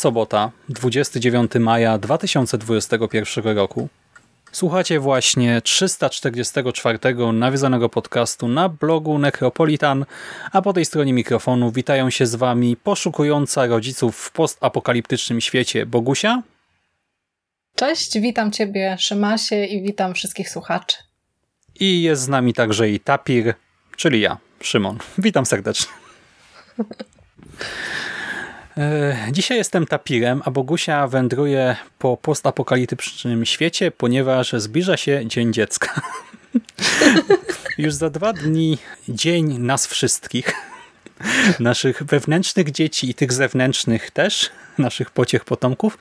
Jest sobota, 29 maja 2021 roku. Słuchacie właśnie 344 nawiązanego podcastu na blogu Necropolitan, a po tej stronie mikrofonu witają się z Wami poszukująca rodziców w postapokaliptycznym świecie Bogusia Cześć, witam Ciebie Szymasie i witam wszystkich słuchaczy. i jest z nami także i Tapir, czyli ja, Szymon. Witam serdecznie. E, Dzisiaj jestem tapirem, a Bogusia wędruje po postapokaliptycznym świecie, ponieważ zbliża się Dzień Dziecka. Już za dwa dni dzień nas wszystkich, naszych wewnętrznych dzieci i tych zewnętrznych też, naszych pociech potomków.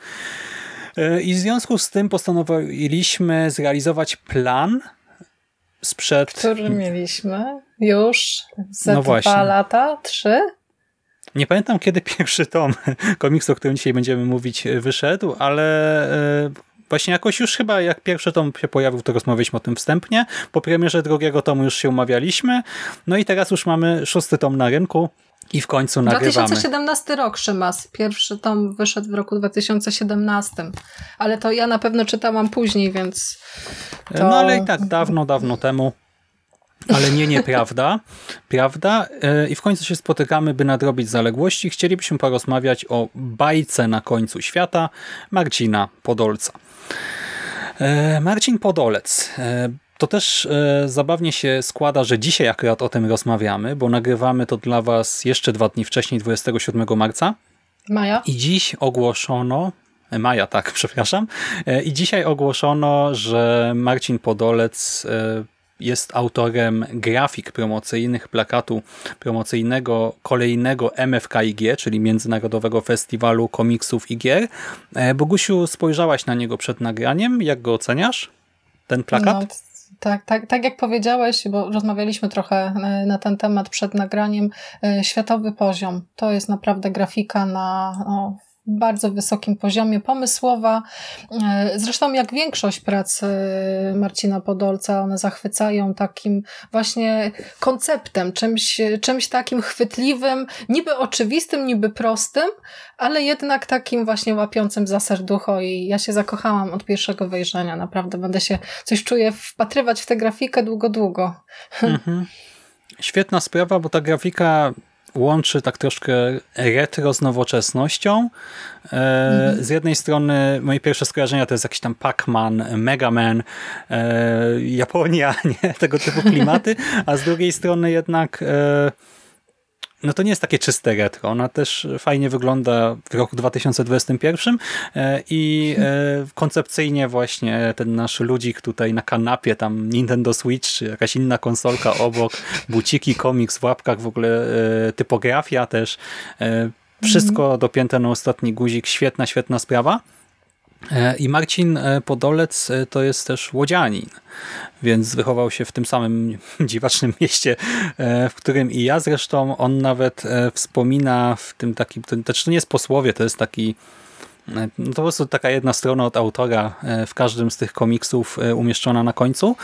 E, I w związku z tym postanowiliśmy zrealizować plan sprzed... Który mieliśmy już za No dwa właśnie. lata, trzy? Nie pamiętam, kiedy pierwszy tom komiksu, o którym dzisiaj będziemy mówić, wyszedł, ale e, właśnie jakoś już chyba jak pierwszy tom się pojawił, to rozmawialiśmy o tym wstępnie. Po premierze drugiego tomu już się umawialiśmy. No i teraz już mamy szósty tom na rynku i w końcu nagrywamy. 2017 rok, Szymas. Pierwszy tom wyszedł w roku 2017. Ale to ja na pewno czytałam później, więc to... No ale i tak dawno, dawno temu. Ale nie, nieprawda. Prawda? E, I w końcu się spotykamy, by nadrobić zaległości. Chcielibyśmy porozmawiać o bajce na końcu świata Marcina Podolca. E, Marcin Podolec. E, To też zabawnie się składa, że dzisiaj akurat o tym rozmawiamy, bo nagrywamy to dla Was jeszcze dwa dni wcześniej, 27 marca. Maja? I dziś ogłoszono, Maja, tak, przepraszam. I dzisiaj ogłoszono, że Marcin Podolec jest autorem grafik promocyjnych plakatu promocyjnego kolejnego MFKIG, czyli Międzynarodowego Festiwalu Komiksów i Gier. E, Bogusiu, spojrzałaś na niego przed nagraniem. Jak go oceniasz? Ten plakat? No, tak, tak, tak jak powiedziałeś, bo rozmawialiśmy trochę e, na ten temat przed nagraniem, e, światowy poziom. To jest naprawdę grafika na no, bardzo wysokim poziomie, pomysłowa. E, Zresztą jak większość prac e, Marcina Podolca, one zachwycają takim właśnie konceptem, czymś, czymś takim chwytliwym, niby oczywistym, niby prostym, ale jednak takim właśnie łapiącym za serducho i ja się zakochałam od pierwszego wejrzenia. Naprawdę będę się, coś czuję, wpatrywać w tę grafikę długo, długo. Mhm. Świetna sprawa, bo ta grafika łączy tak troszkę retro z nowoczesnością. E, Z jednej strony moje pierwsze skojarzenia to jest jakiś tam Pac-Man, Mega Man, e, Japonia, nie? tego typu klimaty, a z drugiej strony jednak e, no to nie jest takie czyste retro. Ona też fajnie wygląda w roku 2021 e, i e, koncepcyjnie właśnie ten nasz ludzik tutaj na kanapie, tam Nintendo Switch czy jakaś inna konsolka obok, buciki, komiks w łapkach, w ogóle e, typografia też. Wszystko dopięte na ostatni guzik. Świetna, świetna sprawa. E, I Marcin e, Podolec e, to jest też łodzianin, więc wychował się w tym samym dziwacznym mieście, w którym i ja zresztą. On nawet wspomina w tym takim, to to nie jest posłowie, to jest taki no to po prostu taka jedna strona od autora w każdym z tych komiksów umieszczona na końcu.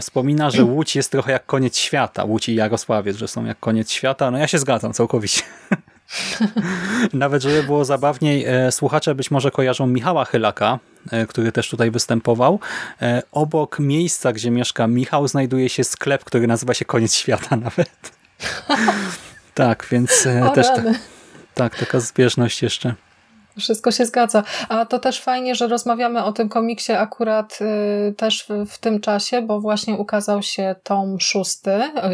Wspomina, że Łódź jest trochę jak koniec świata. Łódź i Jarosławiec, że są jak koniec świata. No ja się zgadzam całkowicie. Nawet, żeby było zabawniej, e, słuchacze być może kojarzą Michała Chylaka, e, który też tutaj występował. E, Obok miejsca, gdzie mieszka Michał, znajduje się sklep, który nazywa się Koniec Świata nawet. tak, więc O też ta, tak, taka zbieżność jeszcze Wszystko się zgadza. A to też fajnie, że rozmawiamy o tym komiksie akurat y, też w, w, tym czasie, bo właśnie ukazał się tom szósty,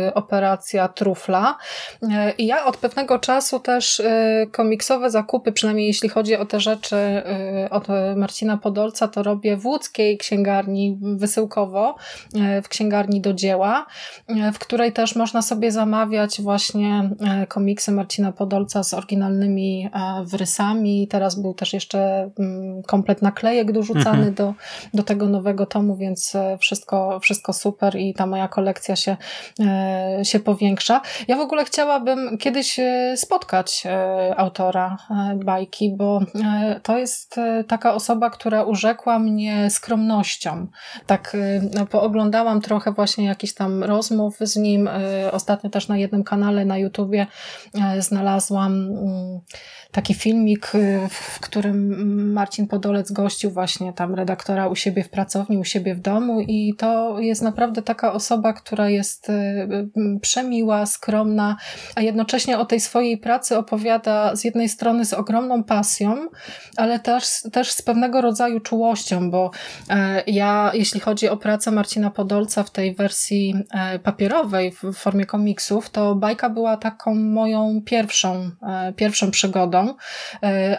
y, Operacja Trufla. Y, I ja od pewnego czasu też y, komiksowe zakupy, przynajmniej jeśli chodzi o te rzeczy y, od Marcina Podolca, to robię w łódzkiej księgarni wysyłkowo, y, w księgarni do dzieła, w której też można sobie zamawiać właśnie komiksy Marcina Podolca z oryginalnymi wrysami. Teraz Teraz był też jeszcze mm, komplet naklejek dorzucany mhm. do, do tego nowego tomu, więc e, wszystko, wszystko super i ta moja kolekcja się, e, się powiększa. Ja w ogóle chciałabym kiedyś e, spotkać autora bajki, bo to jest taka osoba, która urzekła mnie skromnością. Tak no, pooglądałam trochę właśnie jakichś tam rozmów z nim. Ostatnio też na jednym kanale na YouTubie znalazłam mm, taki filmik, w którym Marcin Podolec gościł właśnie tam redaktora u siebie w pracowni, u siebie w domu i to jest naprawdę taka osoba, która jest y, y, przemiła, skromna, a jednocześnie o tej swojej pracy opowiada z jednej strony z ogromną pasją, ale też, też z pewnego rodzaju czułością, bo e, ja, jeśli chodzi o pracę Marcina Podolca w tej wersji e, papierowej w formie komiksów, to bajka była taką moją pierwszą, e, pierwszą przygodą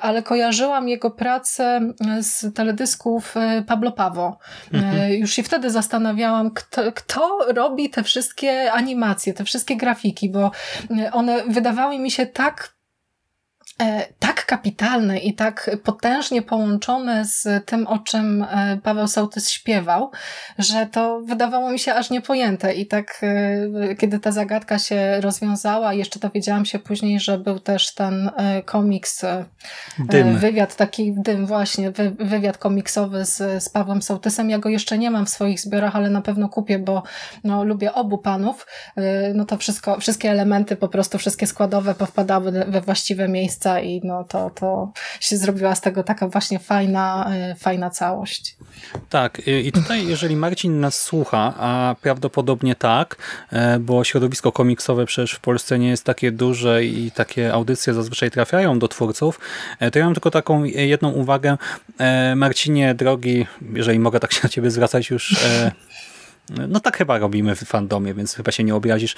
ale kojarzyłam jego pracę z teledysków e, Pablo Pawo. E, mhm. Już się wtedy zastanawiałam, kto, kto robi te wszystkie animacje, te wszystkie grafiki, bo one wydawały mi się tak E, tak kapitalne i tak potężnie połączone z tym, o czym e, Paweł Sołtys śpiewał, że to wydawało mi się aż niepojęte. I tak, e, kiedy ta zagadka się rozwiązała, jeszcze dowiedziałam się później, że był też ten komiks, dym. wywiad, taki dym właśnie, wywiad komiksowy z, z Pawłem Sołtysem. Ja go jeszcze nie mam w swoich zbiorach, ale na pewno kupię, bo no, lubię obu panów. No to wszystko, wszystkie elementy, po prostu wszystkie składowe powpadały we właściwe miejsca i no to, to się zrobiła z tego taka właśnie fajna, e, fajna całość. Tak i tutaj jeżeli Marcin nas słucha, a prawdopodobnie tak, e, bo środowisko komiksowe przecież w Polsce nie jest takie duże i takie audycje zazwyczaj trafiają do twórców, e, to ja mam tylko taką jedną uwagę. Marcinie, drogi, jeżeli mogę tak się na ciebie zwracać już no tak chyba robimy w fandomie, więc chyba się nie obrazisz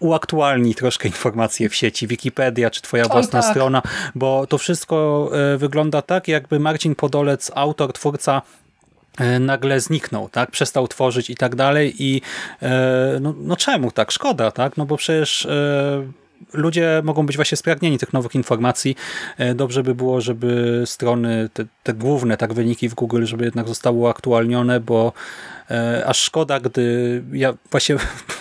uaktualnij troszkę informacje w sieci, Wikipedia czy twoja własna tak. strona, bo to wszystko e, wygląda tak, jakby Marcin Podolec, autor, twórca e, nagle zniknął, tak? Przestał tworzyć i tak dalej i e, no, no czemu tak? Szkoda, tak? No bo przecież ludzie mogą być właśnie spragnieni tych nowych informacji. Dobrze by było, żeby strony, te, te główne tak wyniki w Google, żeby jednak zostały uaktualnione, bo aż szkoda, gdy ja właśnie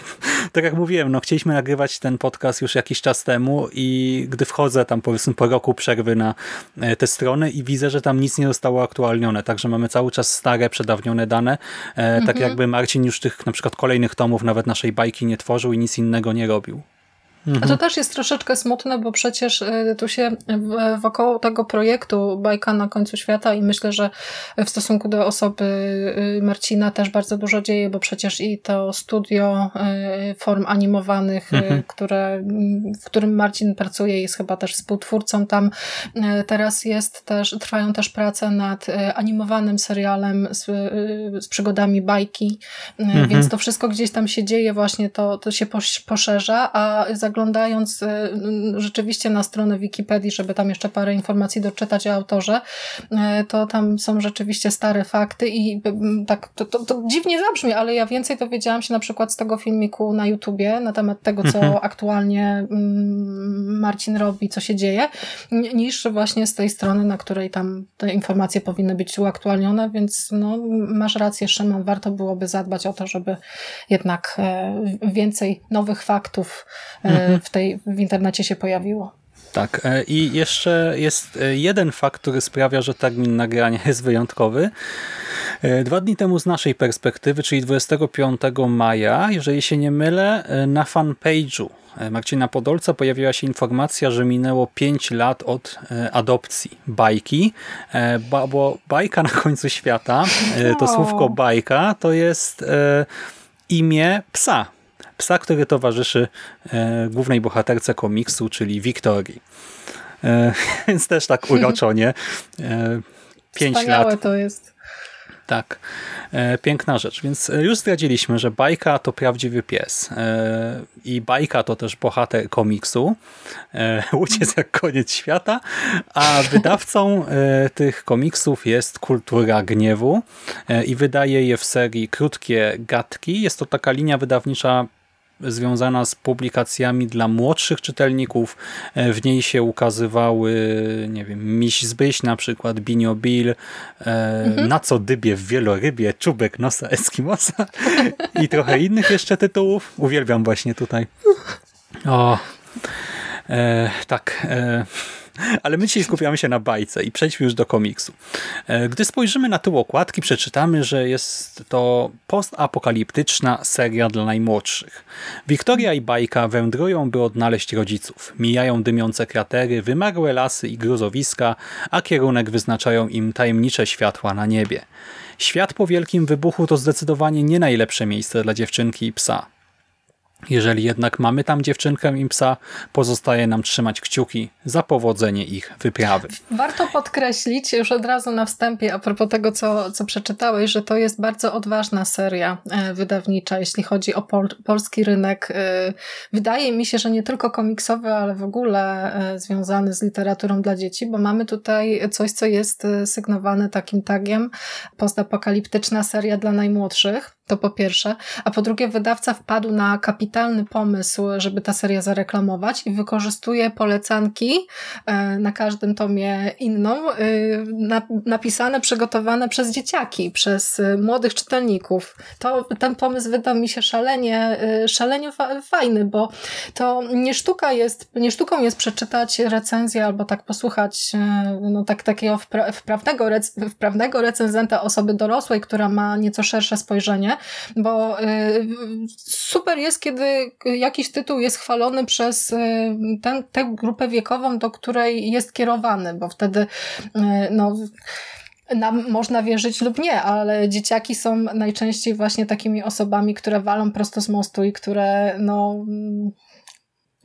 tak jak mówiłem, no chcieliśmy nagrywać ten podcast już jakiś czas temu i gdy wchodzę tam powiedzmy po roku przerwy na e, te strony i widzę, że tam nic nie zostało aktualnione, także mamy cały czas stare, przedawnione dane, e, tak mhm. tak jakby Marcin już tych na przykład kolejnych tomów nawet naszej bajki nie tworzył i nic innego nie robił. Mhm. A to też jest troszeczkę smutne, bo przecież y, tu się wokoło tego projektu Bajka na końcu świata i myślę, że w stosunku do osoby y, Marcina też bardzo dużo dzieje, bo przecież i to studio y, form animowanych, mhm. które, w którym Marcin pracuje, jest chyba też współtwórcą tam. Teraz jest też, trwają też prace nad animowanym serialem z, z przygodami bajki, mhm. więc to wszystko gdzieś tam się dzieje właśnie, to, to się poszerza, a za zaglądając y, rzeczywiście na stronę Wikipedii, żeby tam jeszcze parę informacji doczytać o autorze, y, to tam są rzeczywiście stare fakty i tak to, to, to dziwnie zabrzmi, ale ja więcej dowiedziałam się na przykład z tego filmiku na YouTubie na temat tego, co mhm. aktualnie Marcin robi, co się dzieje, niż właśnie z tej strony, na której tam te informacje powinny być uaktualnione, więc no, masz rację, Szymon, warto byłoby zadbać o to, żeby jednak e, więcej nowych faktów e. w, tej, w internecie się pojawiło. Tak, e, i jeszcze jest e, jeden fakt, który sprawia, że termin nagrania jest wyjątkowy. E, dwa dni temu z naszej perspektywy, czyli 25 maja, jeżeli się nie mylę, na fanpage'u Marcina Podolca pojawiła się informacja, że minęło 5 lat od adopcji bajki, bo bajka na końcu świata, to słówko bajka, to jest imię psa psa, który towarzyszy e, głównej bohaterce komiksu, czyli Wiktorii. Więc też tak uroczo, nie? Pięć Wspaniałe lat. to jest. Tak, e, piękna rzecz. Więc już zdradziliśmy, że bajka to prawdziwy pies. E, I bajka to też bohater komiksu. E, jest jak koniec świata, a wydawcą e, tych komiksów jest Kultura Gniewu e, i wydaje je w serii Krótkie Gatki. Jest to taka linia wydawnicza związana z publikacjami dla młodszych czytelników. E, w niej się ukazywały, nie wiem, Miś Zbyś na przykład, Binio Bill, e, mhm. Na co dybie w wielorybie, Czubek nosa Eskimosa i trochę innych jeszcze tytułów. Uwielbiam właśnie tutaj. O, e, tak. E, ale my dzisiaj skupiamy się na bajce i przejdźmy już do komiksu. E, gdy spojrzymy na tył okładki, przeczytamy, że jest to postapokaliptyczna seria dla najmłodszych. Wiktoria i bajka wędrują, by odnaleźć rodziców. Mijają dymiące kratery, wymarłe lasy i gruzowiska, a kierunek wyznaczają im tajemnicze światła na niebie. Świat po wielkim wybuchu to zdecydowanie nie najlepsze miejsce dla dziewczynki i psa. Jeżeli jednak mamy tam dziewczynkę i psa, pozostaje nam trzymać kciuki za powodzenie ich wyprawy. Warto podkreślić już od razu na wstępie, a propos tego, co, co przeczytałeś, że to jest bardzo odważna seria e, wydawnicza, jeśli chodzi o pol polski rynek. E, wydaje mi się, że nie tylko komiksowy, ale w ogóle e, związany z literaturą dla dzieci, bo mamy tutaj coś, co jest sygnowane takim tagiem postapokaliptyczna seria dla najmłodszych. To po pierwsze. A po drugie, wydawca wpadł na kapitalny pomysł, żeby ta seria zareklamować i wykorzystuje polecanki e, na każdym tomie inną, e, napisane, przygotowane przez dzieciaki, przez e, młodych czytelników. To, ten pomysł wydał mi się szalenie, szalenie fajny, bo to nie sztuka jest, nie sztuką jest przeczytać recenzję albo tak posłuchać no, tak, takiego wprawnego, wprawnego recenzenta osoby dorosłej, która ma nieco szersze spojrzenie, bo y, super jest, kiedy jakiś tytuł jest chwalony przez y, ten, tę grupę wiekową, do której jest kierowany, bo wtedy y, no nam można wierzyć lub nie, ale dzieciaki są najczęściej właśnie takimi osobami, które walą prosto z mostu i które no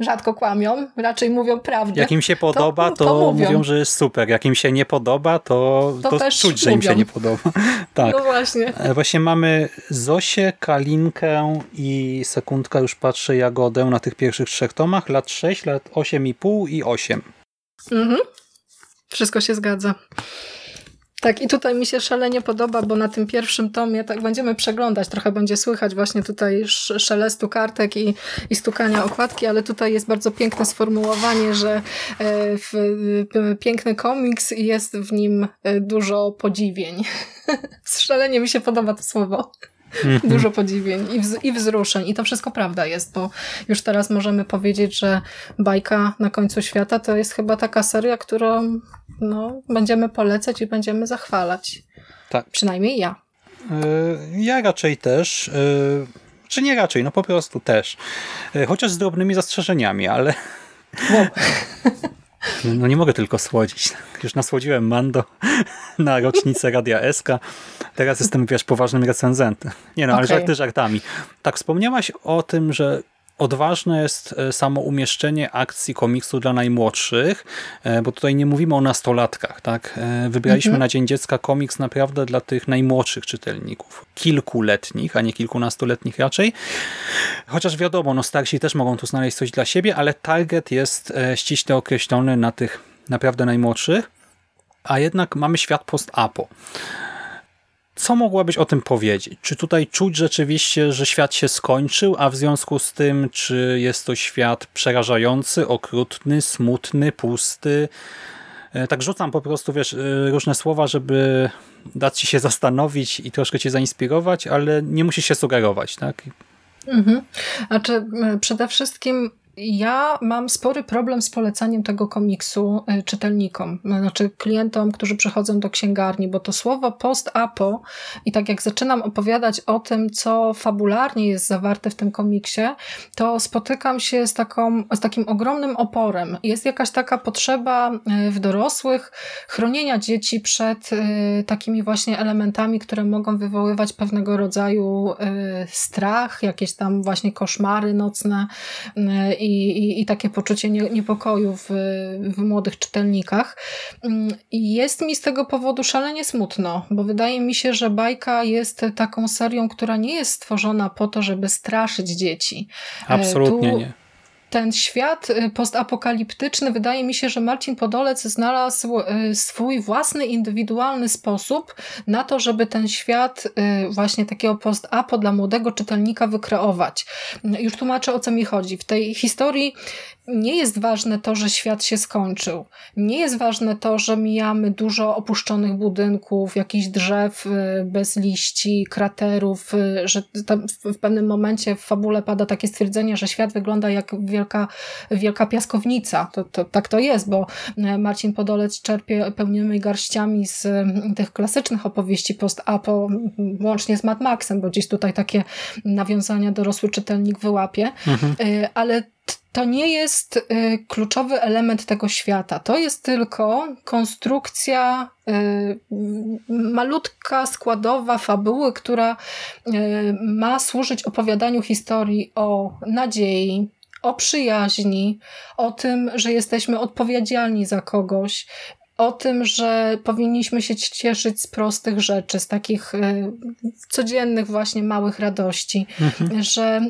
rzadko kłamią, raczej mówią prawdę. Jak im się podoba, to, to, to mówią. że jest super. Jak im się nie podoba, to, to, to czuć, że im się nie podoba. tak. No właśnie. E, właśnie mamy Zosię, Kalinkę i sekundkę już patrzę Jagodę na tych pierwszych trzech tomach. Lat 6, lat 8,5 i 8. Mhm. Wszystko się zgadza. Tak, i tutaj mi się szalenie podoba, bo na tym pierwszym tomie tak będziemy przeglądać, trochę będzie słychać właśnie tutaj szelestu kartek i, i stukania okładki, ale tutaj jest bardzo piękne sformułowanie, że e, w, piękny komiks i jest w nim e, dużo podziwień. Szalenie mi się podoba to słowo. Mhm. Dużo podziwień i, wz i wzruszeń. I to wszystko prawda jest, bo już teraz możemy powiedzieć, że bajka na końcu świata to jest chyba taka seria, którą no, będziemy polecać i będziemy zachwalać. Tak. Przynajmniej ja. Yy, ja raczej też. Yy, czy nie raczej, no po prostu też. Yy, chociaż z drobnymi zastrzeżeniami, ale... Wow. No nie mogę tylko słodzić. Już nasłodziłem Mando na rocznicę Radia SK. Teraz jestem, wiesz, poważnym recenzentem. Nie no, ale okay. żarty żartami. Tak wspomniałaś o tym, że odważne jest e, samo umieszczenie akcji komiksu dla najmłodszych, e, bo tutaj nie mówimy o nastolatkach. tak? E, wybraliśmy mhm. na Dzień Dziecka komiks naprawdę dla tych najmłodszych czytelników. Kilkuletnich, a nie kilkunastoletnich raczej. Chociaż wiadomo, no starsi też mogą tu znaleźć coś dla siebie, ale target jest ściśle określony na tych naprawdę najmłodszych. A jednak mamy świat post-apo. Co mogłabyś o tym powiedzieć? Czy tutaj czuć rzeczywiście, że świat się skończył, a w związku z tym, czy jest to świat przerażający, okrutny, smutny, pusty? E, tak rzucam po prostu, wiesz, e, różne słowa, żeby dać ci się zastanowić i troszkę cię zainspirować, ale nie musisz się sugerować, tak? Mhm. Znaczy, przede wszystkim ja mam spory problem z polecaniem tego komiksu y, czytelnikom, znaczy klientom, którzy przychodzą do księgarni, bo to słowo post-apo i tak jak zaczynam opowiadać o tym, co fabularnie jest zawarte w tym komiksie, to spotykam się z, taką, z takim ogromnym oporem. Jest jakaś taka potrzeba y, w dorosłych chronienia dzieci przed y, takimi właśnie elementami, które mogą wywoływać pewnego rodzaju strach, jakieś tam właśnie koszmary nocne i, i, i takie poczucie niepokoju w, w młodych czytelnikach. Mm, I jest mi z tego powodu szalenie smutno, bo wydaje mi się, że bajka jest taką serią, która nie jest stworzona po to, żeby straszyć dzieci. Absolutnie tu, nie ten świat y, postapokaliptyczny, wydaje mi się, że Marcin Podolec znalazł y, swój własny, indywidualny sposób na to, żeby ten świat y, właśnie takiego post-apo dla młodego czytelnika wykreować. Już tłumaczę, o co mi chodzi. W tej historii nie jest ważne to, że świat się skończył. Nie jest ważne to, że mijamy dużo opuszczonych budynków, jakichś drzew bez liści, kraterów, że w pewnym momencie w fabule pada takie stwierdzenie, że świat wygląda jak wielka, wielka piaskownica. To, to, tak to jest, bo e, Marcin Podolec czerpie pełnymi garściami z tych klasycznych opowieści post-apo, łącznie z Mad Maxem, bo gdzieś tutaj takie nawiązania dorosły czytelnik wyłapie, mhm. E, ale to nie jest y, kluczowy element tego świata. To jest tylko konstrukcja, y, malutka, składowa fabuły, która y, ma służyć opowiadaniu historii o nadziei, o przyjaźni, o tym, że jesteśmy odpowiedzialni za kogoś, o tym, że powinniśmy się cieszyć z prostych rzeczy, z takich y, codziennych właśnie małych radości, mhm. że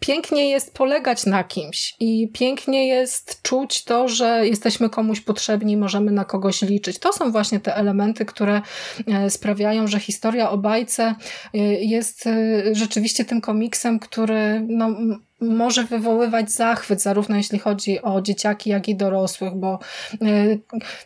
pięknie jest polegać na kimś i pięknie jest czuć to, że jesteśmy komuś potrzebni, możemy na kogoś liczyć. To są właśnie te elementy, które e, sprawiają, że historia o bajce y, jest rzeczywiście tym komiksem, który no, może wywoływać zachwyt, zarówno jeśli chodzi o dzieciaki, jak i dorosłych, bo y,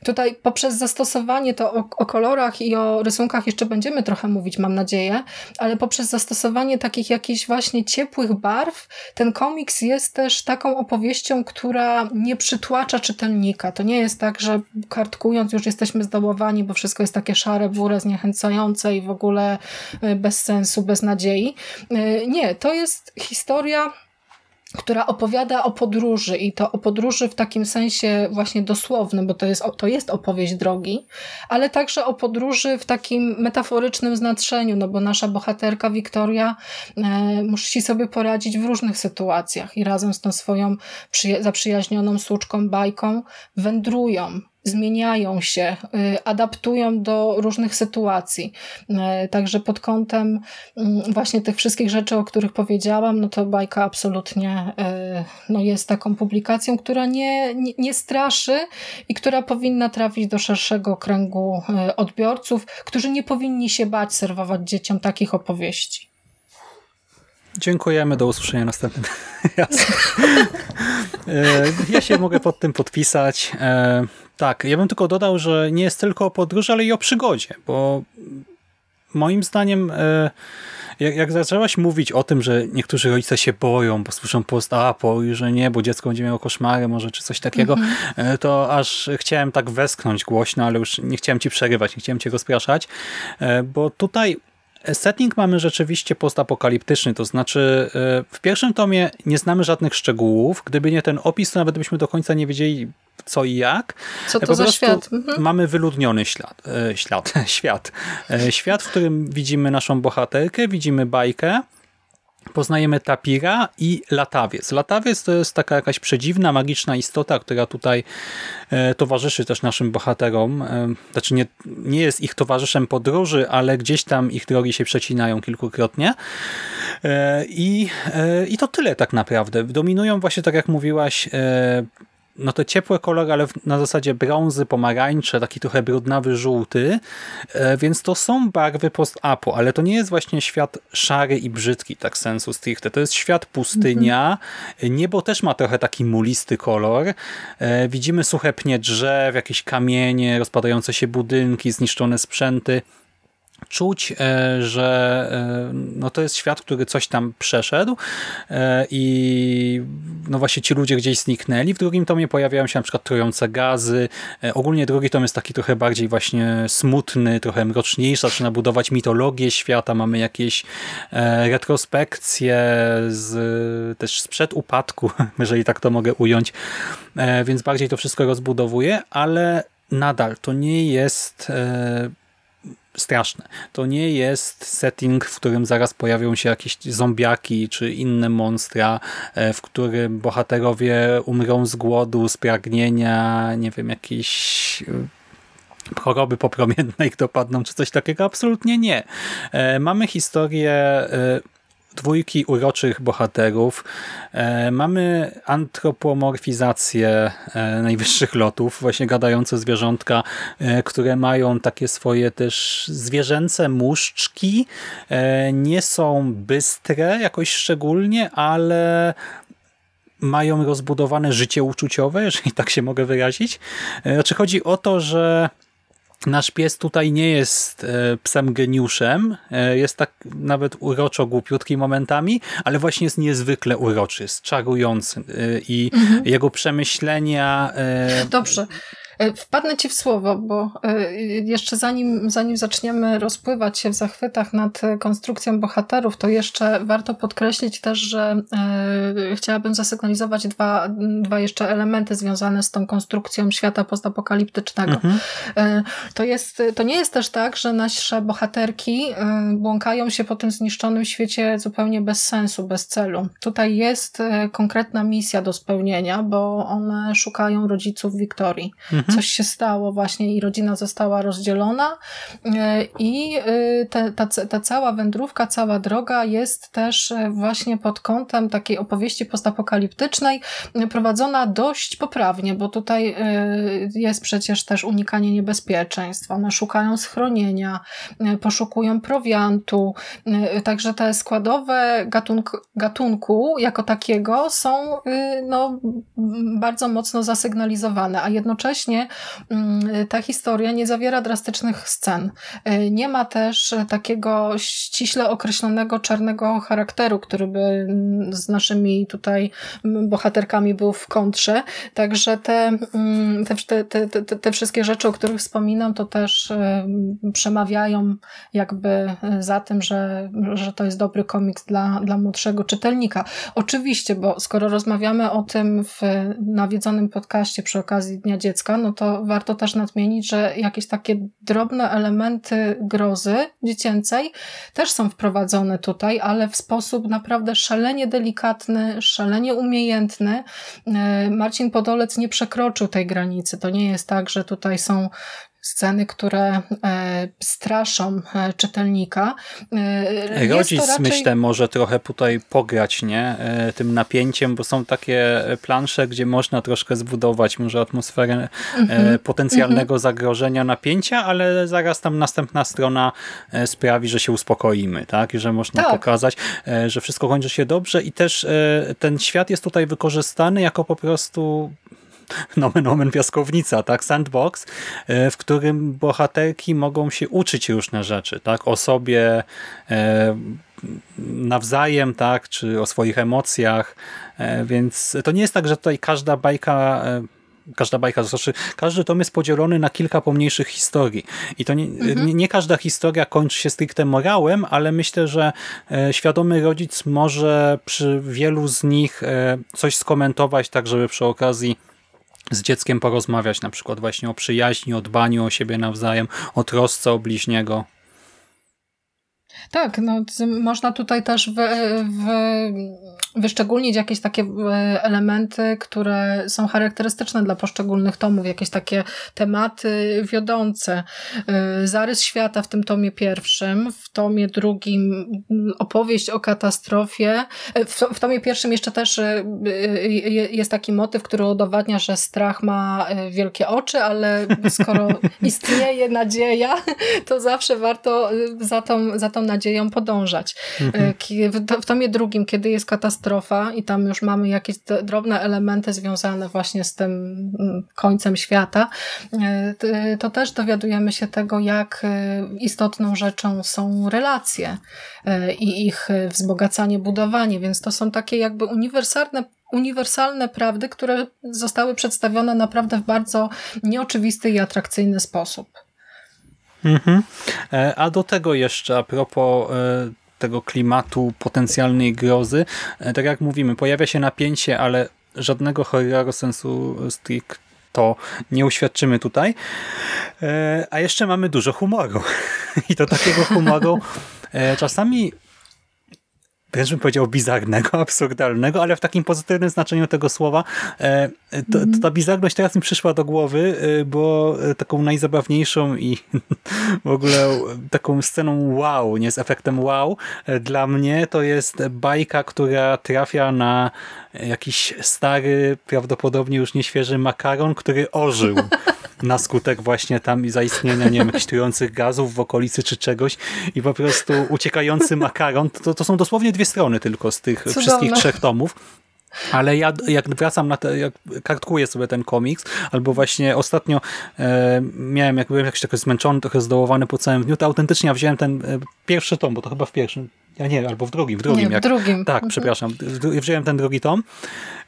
tutaj poprzez zastosowanie to o, o, kolorach i o rysunkach jeszcze będziemy trochę mówić, mam nadzieję, ale poprzez zastosowanie takich jakichś właśnie ciepłych barw, ten komiks jest też taką opowieścią, która nie przytłacza czytelnika. To nie jest tak, że kartkując już jesteśmy zdołowani, bo wszystko jest takie szare, burę, zniechęcające i w ogóle y, bez sensu, bez nadziei. Y, nie, to jest historia która opowiada o podróży i to o podróży w takim sensie właśnie dosłownym, bo to jest, to jest opowieść drogi, ale także o podróży w takim metaforycznym znaczeniu, no bo nasza bohaterka Wiktoria e, musi sobie poradzić w różnych sytuacjach i razem z tą swoją zaprzyjaźnioną słuczką bajką wędrują zmieniają się, y, adaptują do różnych sytuacji. Y, także pod kątem mm, właśnie tych wszystkich rzeczy, o których powiedziałam, no to bajka absolutnie y, no jest taką publikacją, która nie, nie, nie straszy i która powinna trafić do szerszego kręgu odbiorców, którzy nie powinni się bać serwować dzieciom takich opowieści. Dziękujemy, do usłyszenia następnym ja się mogę pod tym podpisać. E, tak, ja bym tylko dodał, że nie jest tylko o podróży, ale i o przygodzie, bo moim zdaniem e, jak, jak zaczęłaś mówić o tym, że niektórzy rodzice się boją, bo słyszą post-apo i że nie, bo dziecko będzie miało koszmary może, czy coś takiego, mm-hmm. to aż chciałem tak westchnąć głośno, ale już nie chciałem ci przerywać, nie chciałem cię rozpraszać, e, bo tutaj Setting mamy rzeczywiście postapokaliptyczny, to znaczy w pierwszym tomie nie znamy żadnych szczegółów. Gdyby nie ten opis, to nawet byśmy do końca nie wiedzieli co i jak. Co to po za świat? Mhm. Mamy wyludniony ślad, e, ślad, świat. E, świat, w którym widzimy naszą bohaterkę, widzimy bajkę, poznajemy tapira i latawiec. Latawiec to jest taka jakaś przedziwna, magiczna istota, która tutaj e, towarzyszy też naszym bohaterom. Znaczy nie, nie jest ich towarzyszem podróży, ale gdzieś tam ich drogi się przecinają kilkukrotnie. I, i to tyle tak naprawdę. Dominują właśnie, tak jak mówiłaś, no to ciepłe kolory, ale na zasadzie brązy, pomarańcze, taki trochę brudnawy, żółty, e, więc to są barwy post-apo, ale to nie jest właśnie świat szary i brzydki, tak sensu stricte. To jest świat pustynia, mhm. niebo też ma trochę taki mulisty kolor, e, widzimy suche pnie drzew, jakieś kamienie, rozpadające się budynki, zniszczone sprzęty, czuć, e, że e, no to jest świat, który coś tam przeszedł e, i no właśnie ci ludzie gdzieś zniknęli. W drugim tomie pojawiają się na przykład trujące gazy. Ogólnie drugi tom jest taki trochę bardziej właśnie smutny, trochę mroczniejszy, zaczyna budować mitologię świata, mamy jakieś retrospekcje z, też sprzed upadku, jeżeli tak to mogę ująć, więc bardziej to wszystko rozbudowuje, ale nadal to nie jest straszne. To nie jest setting, w którym zaraz pojawią się jakieś zombiaki czy inne monstra, e, w którym bohaterowie umrą z głodu, z pragnienia, nie wiem, jakieś e, choroby popromienne ich dopadną, czy coś takiego. Absolutnie nie. E, mamy historię dwójki uroczych bohaterów. E, mamy antropomorfizację e, najwyższych lotów, właśnie gadające zwierzątka, e, które mają takie swoje też zwierzęce muszczki. Nie są bystre jakoś szczególnie, ale mają rozbudowane życie uczuciowe, jeżeli tak się mogę wyrazić. Znaczy chodzi o to, że Nasz pies tutaj nie jest e, psem geniuszem, e, jest tak nawet uroczo głupiutki momentami, ale właśnie jest niezwykle uroczy, jest czarujący e, i mhm. jego przemyślenia... Dobrze. E, wpadnę Ci w słowo, bo e, jeszcze zanim, zanim zaczniemy rozpływać się w zachwytach nad konstrukcją bohaterów, to jeszcze warto podkreślić też, że e, chciałabym zasygnalizować dwa, dwa jeszcze elementy związane z tą konstrukcją świata postapokaliptycznego. Mhm. To, jest, to nie jest też tak, że nasze bohaterki błąkają się po tym zniszczonym świecie zupełnie bez sensu, bez celu. Tutaj jest konkretna misja do spełnienia, bo one szukają rodziców Wiktorii. Mhm. Mhm. coś się stało właśnie i rodzina została rozdzielona e, i e, te, ta, ta cała wędrówka, cała droga jest też e, właśnie pod kątem takiej opowieści postapokaliptycznej prowadzona dość poprawnie, bo tutaj jest przecież też unikanie niebezpieczeństw. One szukają schronienia, poszukują prowiantu, także te składowe gatunk, gatunku jako takiego są no, bardzo mocno zasygnalizowane, a jednocześnie mm, ta historia nie zawiera drastycznych scen. Y, nie ma też takiego ściśle określonego czarnego charakteru, który by mm, z naszymi tutaj bohaterkami był w kontrze. Także te, mm, te, te, te, te wszystkie rzeczy, o których wspominam, to też y, przemawiają jakby za tym, że, że to jest dobry komiks dla, dla młodszego czytelnika. Oczywiście, bo skoro rozmawiamy o tym w nawiedzonym podcaście przy okazji Dnia Dziecka, no to warto też nadmienić, że jakieś takie drobne elementy grozy dziecięcej też są wprowadzone tutaj, ale w sposób naprawdę szalenie delikatny, szalenie umiejętny. E, Marcin Podolec nie przekroczył tej granicy. To nie jest tak, że tutaj są sceny, które e, straszą e, czytelnika. E, Rodzic, raczej... myślę, może trochę tutaj pograć nie? tym napięciem, bo są takie plansze, gdzie można troszkę zbudować może atmosferę mm -hmm. potencjalnego mm -hmm. zagrożenia, napięcia, ale zaraz tam następna strona sprawi, że się uspokoimy, tak? I że można tak. pokazać, że wszystko kończy się dobrze i też ten świat jest tutaj wykorzystany jako po prostu nomen omen piaskownica, tak, sandbox, e, w którym bohaterki mogą się uczyć różne rzeczy, tak, o sobie e, nawzajem, tak, czy o swoich emocjach, e, więc to nie jest tak, że tutaj każda bajka każda bajka, to znaczy każdy tom jest podzielony na kilka pomniejszych historii. I to nie, mhm. nie, nie, każda historia kończy się stricte morałem, ale myślę, że świadomy rodzic może przy wielu z nich coś skomentować, tak żeby przy okazji z dzieckiem porozmawiać, na przykład właśnie o przyjaźni, o dbaniu o siebie nawzajem, o trosce o bliźniego. Tak, no, można tutaj też w, w, wyszczególnić jakieś takie e, elementy, które są charakterystyczne dla poszczególnych tomów, jakieś takie tematy wiodące. E, zarys świata w tym tomie pierwszym, w tomie drugim opowieść o katastrofie. E, w, w tomie pierwszym jeszcze też jest taki motyw, który udowadnia, że strach ma wielkie oczy, ale skoro istnieje nadzieja, to zawsze warto za tą, za tą nadzieją podążać. Mhm. W tomie drugim, kiedy jest katastrofa i tam już mamy jakieś drobne elementy związane właśnie z tym mm, końcem świata, e, to też dowiadujemy się tego, jak e, istotną rzeczą są relacje e, i ich wzbogacanie, budowanie, więc to są takie jakby uniwersalne uniwersalne prawdy, które zostały przedstawione naprawdę w bardzo nieoczywisty i atrakcyjny sposób. Mhm. A do tego jeszcze a propos tego klimatu potencjalnej grozy, e, tak jak mówimy, pojawia się napięcie, ale żadnego horroru sensu stricto nie uświadczymy tutaj. A jeszcze mamy dużo humoru. I to takiego humoru e, czasami wręcz bym powiedział bizarnego, absurdalnego, ale w takim pozytywnym znaczeniu tego słowa. E, to, to ta bizarność teraz mi przyszła do głowy, e, bo taką najzabawniejszą i w ogóle taką sceną wow, nie z efektem wow, e, dla mnie to jest bajka, która trafia na jakiś stary, prawdopodobnie już nieświeży makaron, który ożył na skutek właśnie tam zaistnienia, nie wiem, jakichś gazów w okolicy czy czegoś i po prostu uciekający makaron, to, to są dosłownie dwie strony tylko z tych Cudowne. wszystkich trzech tomów. Ale ja jak wracam na te, jak kartkuję sobie ten komiks, albo właśnie ostatnio e, miałem, jak byłem jakiś taki zmęczony, trochę zdołowany po całym dniu, to autentycznie ja wziąłem ten e, pierwszy tom, bo to chyba w pierwszym, ja nie, albo w drugim, w drugim. Nie, w drugim. Tak, mhm. przepraszam. Wziąłem ten drugi tom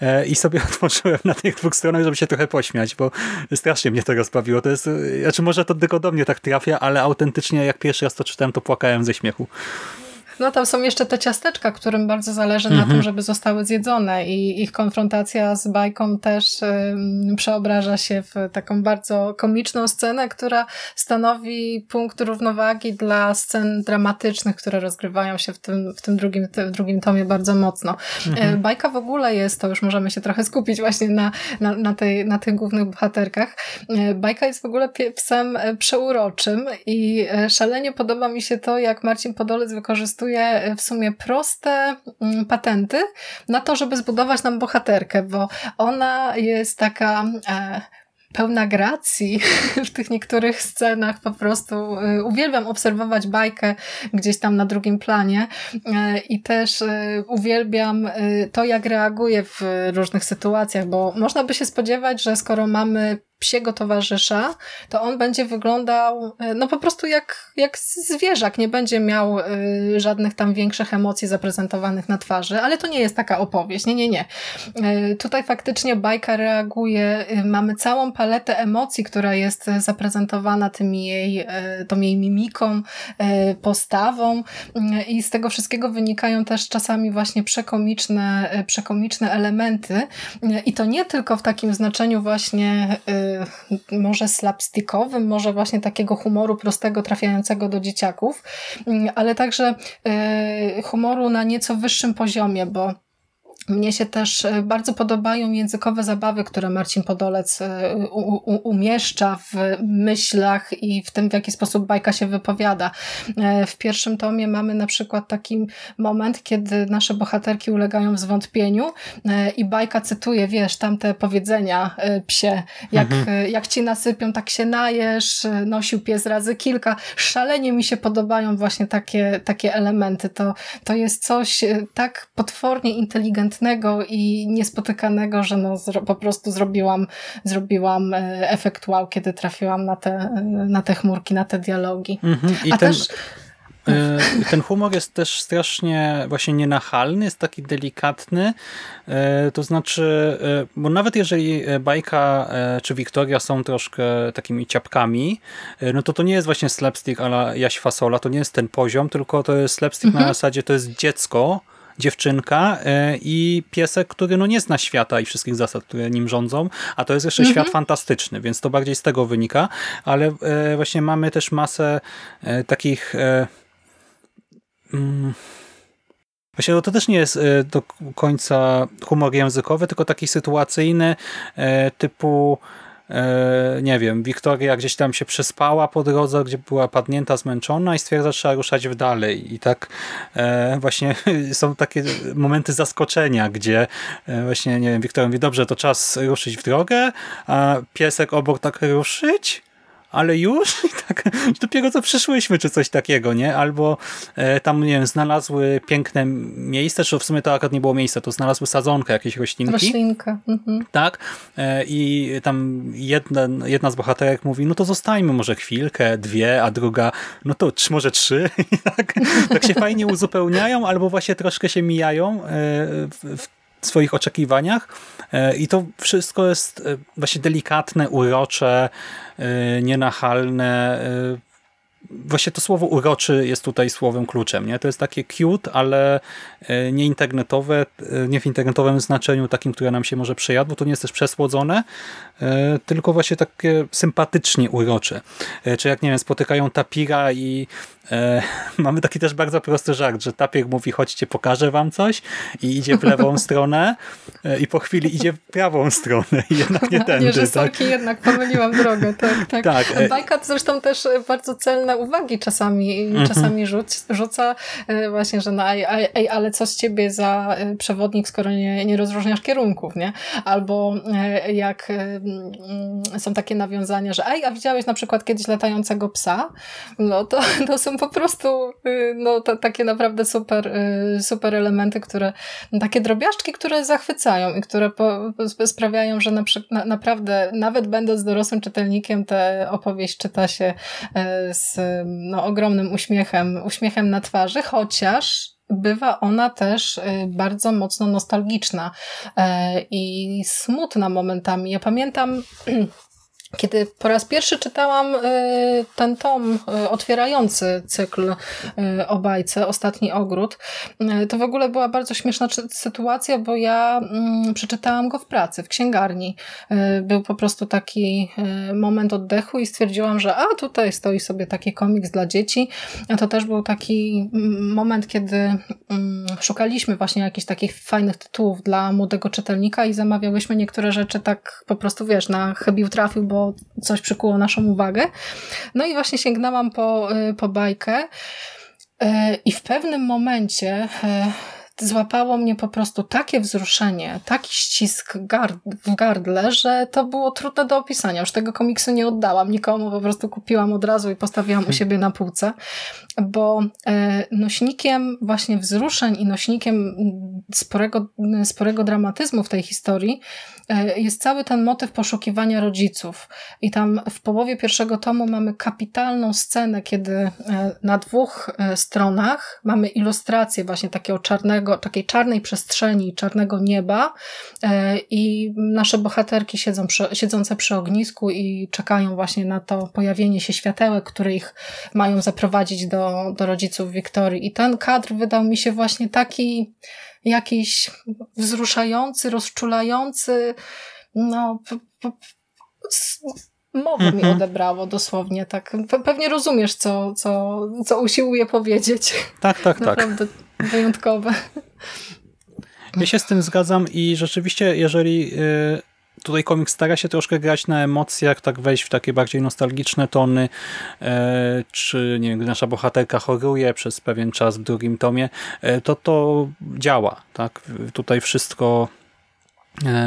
e, i sobie otworzyłem na tych dwóch stronach, żeby się trochę pośmiać, bo strasznie mnie to rozbawiło. To jest, e, znaczy może to tylko do mnie tak trafia, ale autentycznie jak pierwszy raz to czytałem, to płakałem ze śmiechu. No tam są jeszcze te ciasteczka, którym bardzo zależy mhm. na tym, żeby zostały zjedzone i ich konfrontacja z bajką też przeobraża się w taką bardzo komiczną scenę, która stanowi punkt równowagi dla scen dramatycznych, które rozgrywają się w tym, w tym drugim, w drugim tomie bardzo mocno. Mhm. Y, bajka w ogóle jest, to już możemy się trochę skupić właśnie na, na, na, tej, na tych głównych bohaterkach. Y, bajka jest w ogóle psem y, przeuroczym i szalenie podoba mi się to, jak Marcin Podolec wykorzystuje wykorzystuje w sumie proste mm, patenty na to, żeby zbudować nam bohaterkę, bo ona jest taka e, pełna gracji w tych niektórych scenach. Po prostu y, uwielbiam obserwować bajkę gdzieś tam na drugim planie e, i też uwielbiam to, jak reaguje w różnych sytuacjach, bo można by się spodziewać, że skoro mamy psiego towarzysza, to on będzie wyglądał e, no po prostu jak, jak zwierzak, nie będzie miał y, żadnych tam większych emocji zaprezentowanych na twarzy, ale to nie jest taka opowieść, nie, nie, nie. Y, tutaj faktycznie bajka reaguje, mamy całą paletę emocji, która jest zaprezentowana tym jej, tą jej mimiką, postawą. I z tego wszystkiego wynikają też czasami właśnie przekomiczne, przekomiczne elementy. I to nie tylko w takim znaczeniu właśnie może slapstickowym, może właśnie takiego humoru prostego, trafiającego do dzieciaków, y, ale także y, humoru na nieco wyższym poziomie, bo mnie się też e, bardzo podobają językowe zabawy, które Marcin Podolec e, umieszcza w myślach i w tym, w jaki sposób bajka się wypowiada. E, w pierwszym tomie mamy na przykład taki moment, kiedy nasze bohaterki ulegają zwątpieniu i bajka cytuje, wiesz, tamte powiedzenia psie, jak, mhm. jak ci nasypią, tak się najesz, nosił pies razy kilka. Szalenie mi się podobają właśnie takie, takie elementy. To, to jest coś tak potwornie inteligentnego, i niespotykanego, że no, po prostu zrobiłam, zrobiłam e, efekt wow, kiedy trafiłam na te, e, na te chmurki, na te dialogi. Mhm. I A ten... też e, ten humor jest też strasznie właśnie nienachalny, jest taki delikatny, to znaczy, bo nawet jeżeli Bajka czy Wiktoria są troszkę takimi ciapkami, no to to nie jest właśnie slapstick ale Jaś Fasola, to nie jest ten poziom, tylko to jest slapstick mhm. na zasadzie, to jest dziecko, dziewczynka e, i piesek, który no nie zna świata i wszystkich zasad, które nim rządzą, a to jest jeszcze mhm. świat fantastyczny, więc to bardziej z tego wynika, ale e, właśnie mamy też masę e, takich mm, Właśnie no to też nie jest do końca humor językowy, tylko taki sytuacyjny typu nie wiem, Wiktoria gdzieś tam się przespała po drodze, gdzie była padnięta, zmęczona i stwierdza, że trzeba ruszać w dalej. I tak e, właśnie są takie momenty zaskoczenia, gdzie e, właśnie, nie wiem, Wiktoria mówi, dobrze, to czas ruszyć w drogę, a piesek obok tak ruszyć? Ale już? I tak, dopiero co przyszłyśmy, czy coś takiego, nie? Albo e, tam, nie wiem, znalazły piękne miejsce, czy w sumie to akurat nie było miejsca, to znalazły sadzonkę, jakieś roślinki. Roślinkę. Mhm. Tak. E, I tam jedna, jedna z bohaterek mówi, no to zostańmy może chwilkę, dwie, a druga, no to może trzy. I tak, tak się fajnie uzupełniają, albo właśnie troszkę się mijają e, w, w swoich oczekiwaniach e, i to wszystko jest e, właśnie delikatne, urocze, e, nienachalne, właśnie to słowo uroczy jest tutaj słowem kluczem. Nie? To jest takie cute, ale nie internetowe, nie w internetowym znaczeniu takim, które nam się może przejadło. To nie jest też przesłodzone, tylko właśnie takie sympatycznie urocze. Czy jak, nie wiem, spotykają tapira i E, mamy taki też bardzo prosty żart, że tapir mówi chodźcie pokażę wam coś i idzie w lewą stronę e, i po chwili idzie w prawą stronę i jednak nie tędy. Nie, że sorki, tak? jednak pomyliłam drogę. Tak, tak. tak. E, Bajka zresztą też bardzo celne uwagi czasami, mhm. czasami rzuc, rzuca e, właśnie, że no ej, ej, ale co z ciebie za przewodnik, skoro nie, nie rozróżniasz kierunków, nie? Albo jak są takie nawiązania, że ej, a widziałeś na przykład kiedyś latającego psa? No to, to są po prostu y, no, to, takie naprawdę super, y, super elementy, które, takie drobiażdżki, które zachwycają i które po, sprawiają, że na, na, naprawdę, nawet będąc dorosłym czytelnikiem, tę opowieść czyta się y, z no, ogromnym uśmiechem, uśmiechem na twarzy, chociaż bywa ona też bardzo mocno nostalgiczna i smutna momentami. Ja pamiętam Kiedy po raz pierwszy czytałam y, ten tom y, otwierający cykl y, o bajce, Ostatni Ogród, to w ogóle była bardzo śmieszna sytuacja, bo ja mm, przeczytałam go w pracy, w księgarni. Był po prostu taki moment oddechu i stwierdziłam, że a tutaj stoi sobie taki komiks dla dzieci. A to też był taki mm, moment, kiedy mm, szukaliśmy właśnie jakichś takich fajnych tytułów dla młodego czytelnika i zamawiałyśmy niektóre rzeczy tak po prostu, wiesz, na chybił trafił, bo coś przykuło naszą uwagę. No i właśnie sięgnęłam po, y, po bajkę y, i w pewnym momencie y, złapało mnie po prostu takie wzruszenie, taki ścisk gard w gardle, że to było trudne do opisania. Już tego komiksu nie oddałam nikomu, po prostu kupiłam od razu i postawiłam u siebie na półce, bo nośnikiem właśnie wzruszeń i nośnikiem sporego, sporego dramatyzmu w tej historii E, jest cały ten motyw poszukiwania rodziców. I tam w połowie pierwszego tomu mamy kapitalną scenę, kiedy e, na dwóch e, stronach mamy ilustrację właśnie takiego czarnego, takiej czarnej przestrzeni, czarnego nieba i nasze bohaterki siedzą przy, siedzące przy ognisku i czekają właśnie na to pojawienie się światełek, które ich mają zaprowadzić do, do rodziców Wiktorii. I ten kadr wydał mi się właśnie taki jakiś wzruszający, rozczulający, no, mowę mi mhm. odebrało dosłownie, tak. Pewnie rozumiesz, co, co, co usiłuję powiedzieć. Tak, tak, tak. Naprawdę wyjątkowe. Ja się z tym zgadzam i rzeczywiście, jeżeli y, tutaj komiks stara się troszkę grać na emocjach, tak wejść w takie bardziej nostalgiczne tony, e, czy nie wiem, gdy nasza bohaterka choruje przez pewien czas w drugim tomie, e, to to działa. tak Tutaj wszystko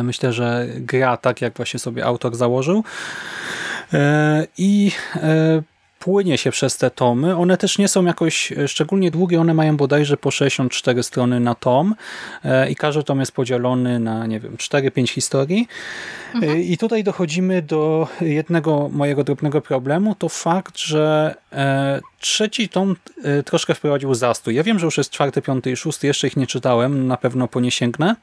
myślę, że gra tak, jak właśnie sobie autor założył. I płynie się przez te tomy. One też nie są jakoś e, szczególnie długie, one mają bodajże po 64 strony na tom e, i każdy tom jest podzielony na, nie wiem, 4-5 historii. Mhm. E, I tutaj dochodzimy do jednego mojego drobnego problemu, to fakt, że trzeci tom troszkę wprowadził zastój. Ja wiem, że już jest czwarty, piąty i szósty, jeszcze ich nie czytałem, na pewno po nie sięgnę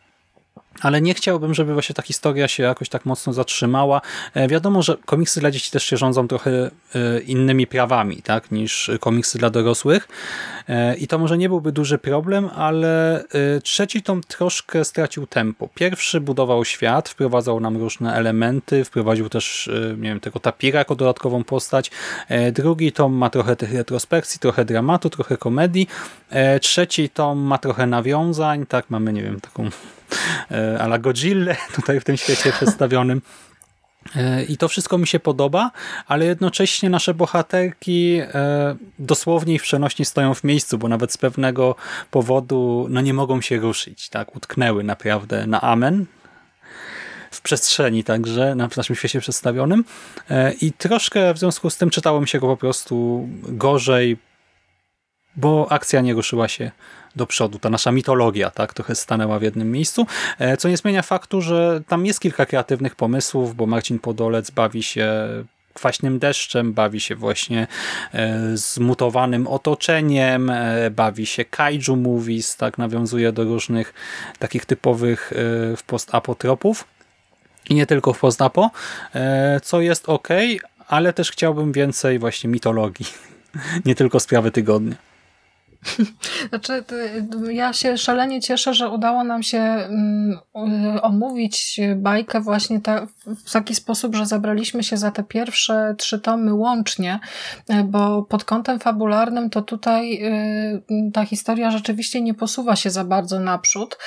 ale nie chciałbym, żeby właśnie ta historia się jakoś tak mocno zatrzymała. E, wiadomo, że komiksy dla dzieci też się rządzą trochę e, innymi prawami tak, niż komiksy dla dorosłych e, i to może nie byłby duży problem, ale trzeci tom troszkę stracił tempo. Pierwszy budował świat, wprowadzał nam różne elementy, wprowadził też nie wiem, tego tapira jako dodatkową postać. Drugi tom ma trochę tych retrospekcji, trochę dramatu, trochę komedii. Trzeci tom ma trochę nawiązań, tak, mamy, nie wiem, taką E, a la Godzilla tutaj w tym świecie przedstawionym. E, I to wszystko mi się podoba, ale jednocześnie nasze bohaterki e, dosłownie i w przenośni stoją w miejscu, bo nawet z pewnego powodu no nie mogą się ruszyć. tak Utknęły naprawdę na amen w przestrzeni także, na naszym świecie przedstawionym. I troszkę w związku z tym czytało mi się go po prostu gorzej, bo akcja nie ruszyła się do przodu. Ta nasza mitologia tak trochę stanęła w jednym miejscu, e, co nie zmienia faktu, że tam jest kilka kreatywnych pomysłów, bo Marcin Podolec bawi się kwaśnym deszczem, bawi się właśnie e, zmutowanym otoczeniem, e, bawi się kaiju movies, tak nawiązuje do różnych takich typowych w post-apotropów i nie tylko w post-apo, co jest ok, ale też chciałbym więcej właśnie mitologii nie tylko sprawy tygodnia. Znaczy, ja się szalenie cieszę, że udało nam się mm, omówić bajkę właśnie ta, w taki sposób, że zabraliśmy się za te pierwsze trzy tomy łącznie, bo pod kątem fabularnym to tutaj y, ta historia rzeczywiście nie posuwa się za bardzo naprzód.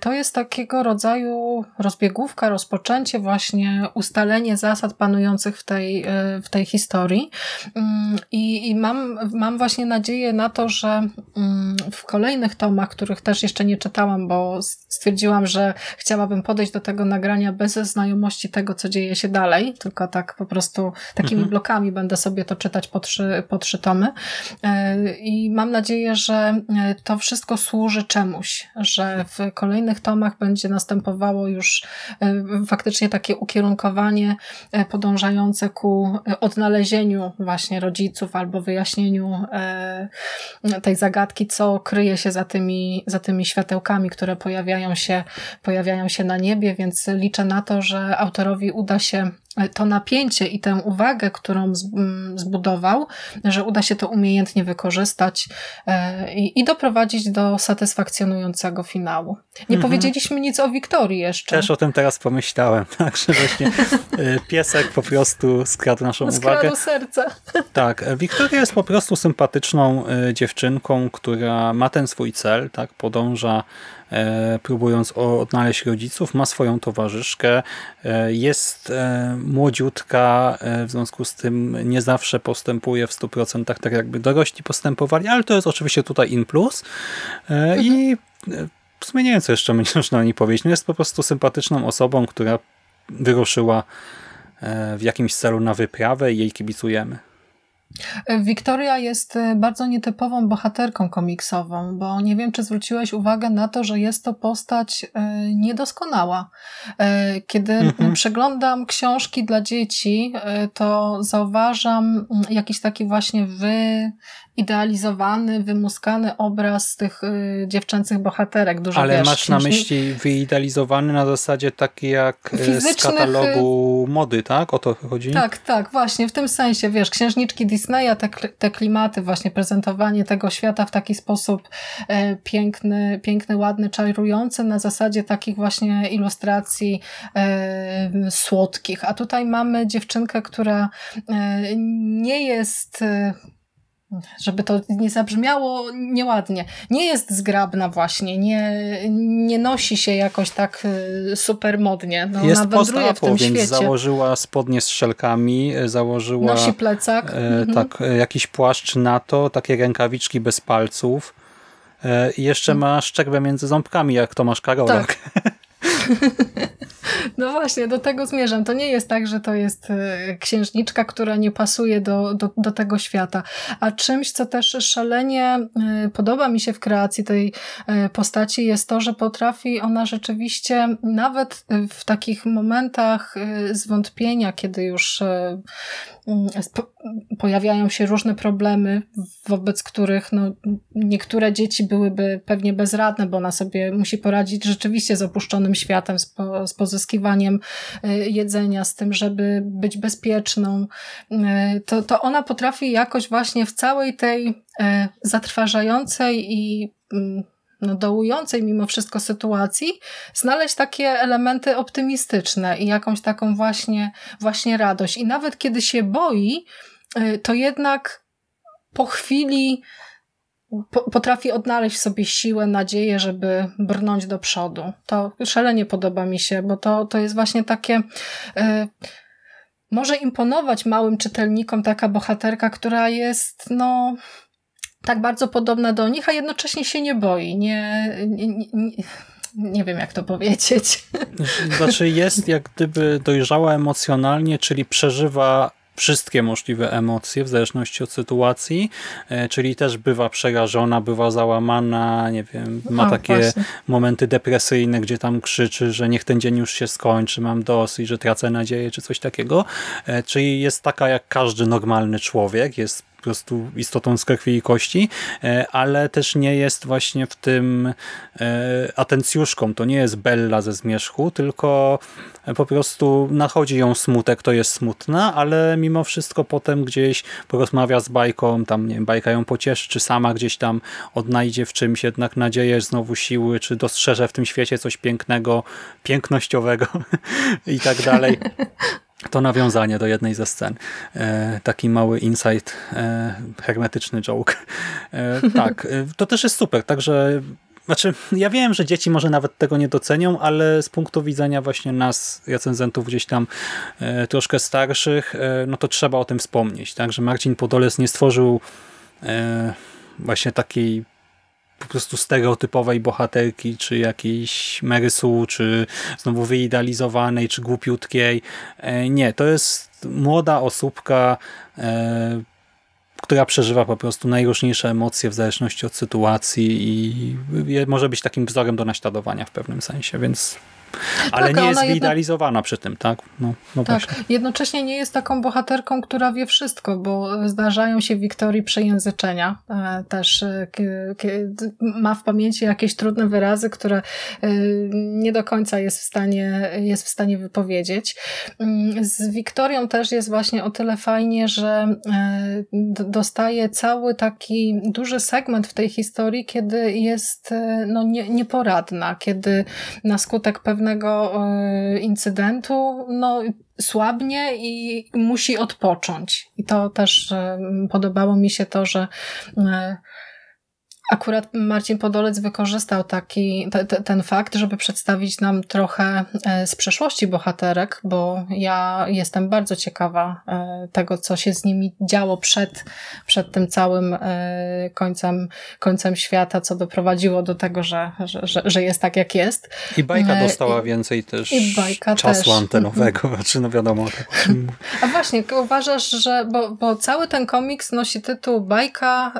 To jest takiego rodzaju rozbiegówka, rozpoczęcie, właśnie ustalenie zasad panujących w tej, y, w tej historii. Mm, I, i mam, mam właśnie nadzieję na to, że Mm, w kolejnych tomach, których też jeszcze nie czytałam, bo stwierdziłam, że chciałabym podejść do tego nagrania bez znajomości tego, co dzieje się dalej, tylko tak po prostu takimi mhm. blokami będę sobie to czytać po trzy, po trzy tomy. E, I mam nadzieję, że e, to wszystko służy czemuś, że w kolejnych tomach będzie następowało już e, faktycznie takie ukierunkowanie podążające ku odnalezieniu właśnie rodziców albo wyjaśnieniu tej zagadki, co kryje się za tymi, za tymi światełkami, które pojawiają się, pojawiają się na niebie, więc liczę na to, że autorowi uda się to napięcie i tę uwagę, którą mm, zbudował, że uda się to umiejętnie wykorzystać e, i, i doprowadzić do satysfakcjonującego finału. Nie mhm. powiedzieliśmy nic o Wiktorii jeszcze. Też o tym teraz pomyślałem, tak, że właśnie e, piesek po prostu skradł naszą skradł uwagę. serca. Tak, e, Wiktoria jest po prostu sympatyczną dziewczynką, która ma ten swój cel, tak, podąża próbując odnaleźć rodziców, ma swoją towarzyszkę, e, jest e, młodziutka, w związku z tym nie zawsze postępuje w 100% tak jakby dorośli postępowali, ale to jest oczywiście tutaj in plus i w sumie nie wiem, co jeszcze można o niej powiedzieć. No jest po prostu sympatyczną osobą, która wyruszyła w jakimś celu na wyprawę i jej kibicujemy. Wiktoria jest e, bardzo nietypową bohaterką komiksową, bo nie wiem, czy zwróciłeś uwagę na to, że jest to postać e, niedoskonała. E, kiedy mhm. przeglądam książki dla dzieci, to zauważam mm, jakiś taki właśnie wy, idealizowany, wymuskany obraz tych y, dziewczęcych bohaterek. Dużo Ale wiesz, masz na myśli wyidealizowany na zasadzie taki jak y, z katalogu mody, tak? O to chodzi? Tak, tak, właśnie w tym sensie, wiesz, księżniczki Disneya, te, te klimaty, właśnie prezentowanie tego świata w taki sposób e, piękny, piękny, ładny, czarujący na zasadzie takich właśnie ilustracji e, słodkich. A tutaj mamy dziewczynkę, która e, nie jest e, żeby to nie zabrzmiało nieładnie. Nie jest zgrabna właśnie, nie, nie nosi się jakoś tak y, super modnie. No, jest tym więc świecie. założyła spodnie z szelkami, y, założyła Nosi plecak. E, mhm. tak, e, jakiś płaszcz na to, takie rękawiczki bez palców. E, I jeszcze mhm. ma szczerbę między ząbkami, jak Tomasz Karolak. Tak. No właśnie, do tego zmierzam. To nie jest tak, że to jest e, księżniczka, która nie pasuje do, do, do tego świata. A czymś, co też szalenie e, podoba mi się w kreacji tej e, postaci, jest to, że potrafi ona rzeczywiście, nawet w takich momentach zwątpienia, kiedy już pojawiają się różne problemy, wobec których no, niektóre dzieci byłyby pewnie bezradne, bo ona sobie musi poradzić rzeczywiście z opuszczonym światem, z, po, z pozyskiwaniem y, jedzenia, z tym, żeby być bezpieczną. Y, to, to ona potrafi jakoś właśnie w całej tej y, zatrważającej i mm, no, dołującej mimo wszystko sytuacji, znaleźć takie elementy optymistyczne i jakąś taką właśnie, właśnie radość. I nawet kiedy się boi, y, to jednak po chwili potrafi odnaleźć w sobie siłę, nadzieję, żeby brnąć do przodu. To szalenie podoba mi się, bo to, to jest właśnie takie. Y, może imponować małym czytelnikom taka bohaterka, która jest, no, tak bardzo podobna do nich, a jednocześnie się nie boi. Nie, nie, nie, nie wiem, jak to powiedzieć. Znaczy jest jak gdyby dojrzała emocjonalnie, czyli przeżywa wszystkie możliwe emocje w zależności od sytuacji, e, czyli też bywa przerażona, bywa załamana, nie wiem, ma takie właśnie. momenty depresyjne, gdzie tam krzyczy, że niech ten dzień już się skończy, mam dosyć, że tracę nadzieję, czy coś takiego. E, czyli jest taka jak każdy normalny człowiek, jest prostu istotą z krwi i kości, e, ale też nie jest właśnie w tym atencjuszką. To nie jest Bella ze Zmierzchu, tylko po prostu nachodzi ją smutek, to jest smutna, ale mimo wszystko potem gdzieś porozmawia z bajką, tam nie wiem, bajka ją pocieszy, czy sama gdzieś tam odnajdzie w czymś jednak nadzieję, znowu siły, czy dostrzeże w tym świecie coś pięknego, pięknościowego i tak dalej. To nawiązanie do jednej ze scen. E, taki mały insight, e, hermetyczny joke. E, tak, to też jest super, także znaczy, ja wiem, że dzieci może nawet tego nie docenią, ale z punktu widzenia właśnie nas, recenzentów gdzieś tam e, troszkę starszych, e, no to trzeba o tym wspomnieć, tak, że Marcin Podolec nie stworzył e, właśnie takiej po prostu stereotypowej bohaterki, czy jakiejś Merysu, czy znowu wyidealizowanej, czy głupiutkiej. E, nie, to jest młoda osóbka, e, która przeżywa po prostu najróżniejsze emocje w zależności od sytuacji i może być takim wzorem do naśladowania w pewnym sensie, więc ale tak, nie jest wyidealizowana przy tym, tak? No, no tak. Właśnie. Jednocześnie nie jest taką bohaterką, która wie wszystko, bo zdarzają się Wiktorii przejęzyczenia. E, też e, ma w pamięci jakieś trudne wyrazy, które e, nie do końca jest w stanie, jest w stanie wypowiedzieć. Mm, z Wiktorią też jest właśnie o tyle fajnie, że dostaje cały taki duży segment w tej historii, kiedy jest no, nie, nieporadna, kiedy na skutek pewnych pewnego e, incydentu, no, słabnie i musi odpocząć. I to też e, podobało mi się to, że e, Akurat Marcin Podolec wykorzystał taki, te, te, ten fakt, żeby przedstawić nam trochę e, z przeszłości bohaterek, bo ja jestem bardzo ciekawa e, tego, co się z nimi działo przed, przed tym całym e, końcem, końcem świata, co doprowadziło do tego, że, że, że, jest tak, jak jest. I bajka dostała I, więcej też i bajka czasu też. antenowego, znaczy no wiadomo. A właśnie, uważasz, że, bo, bo cały ten komiks nosi tytuł Bajka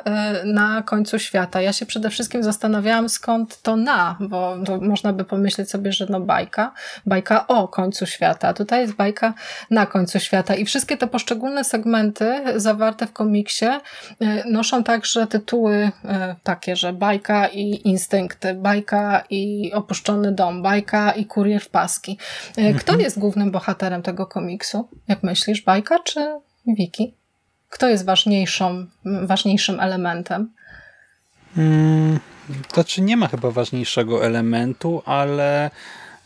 na końcu świata. Ja się przede wszystkim zastanawiałam, skąd to na, bo można by pomyśleć sobie, że no bajka, bajka o końcu świata, a tutaj jest bajka na końcu świata i wszystkie te poszczególne segmenty zawarte w komiksie e, noszą także tytuły e, takie, że bajka i instynkty, bajka i opuszczony dom, bajka i kurier w paski. E, kto mhm. jest głównym bohaterem tego komiksu? Jak myślisz, bajka czy Wiki? Kto jest ważniejszą, ważniejszym elementem? Hmm, znaczy nie ma chyba ważniejszego elementu, ale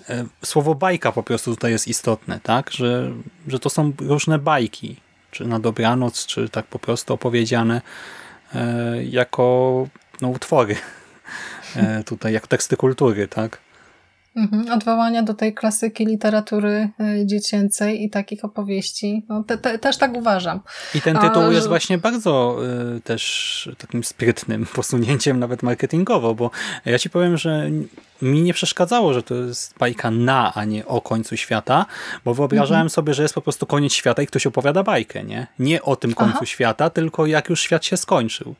e, słowo bajka po prostu tutaj jest istotne, tak? Że, że to są różne bajki, czy na dobranoc, czy tak po prostu opowiedziane e, jako no, utwory. E, tutaj, jak teksty kultury, tak? Mhm, odwołania do tej klasyki literatury e, dziecięcej i takich opowieści. No, te, te, też tak uważam. I ten tytuł A, jest że... właśnie bardzo y, też takim sprytnym posunięciem nawet marketingowo, bo ja ci powiem, że mi nie przeszkadzało, że to jest bajka na, a nie o końcu świata, bo wyobrażałem mhm. sobie, że jest po prostu koniec świata i ktoś opowiada bajkę, nie? Nie o tym końcu Aha. świata, tylko jak już świat się skończył.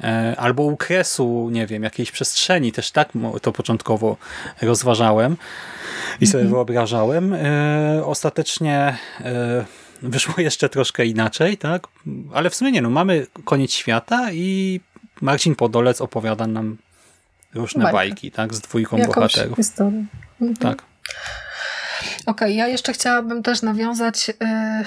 E, albo u kresu, nie wiem, jakiejś przestrzeni, też tak to początkowo rozważałem i sobie mm -hmm. wyobrażałem. E, ostatecznie e, wyszło jeszcze troszkę inaczej, tak? Ale w sumie nie, no mamy koniec świata i Marcin Podolec opowiada nam różne Bajka. bajki, tak? Z dwójką Jakąś bohaterów. Historię. Mhm. Tak. Okay, ja jeszcze chciałabym też nawiązać. E,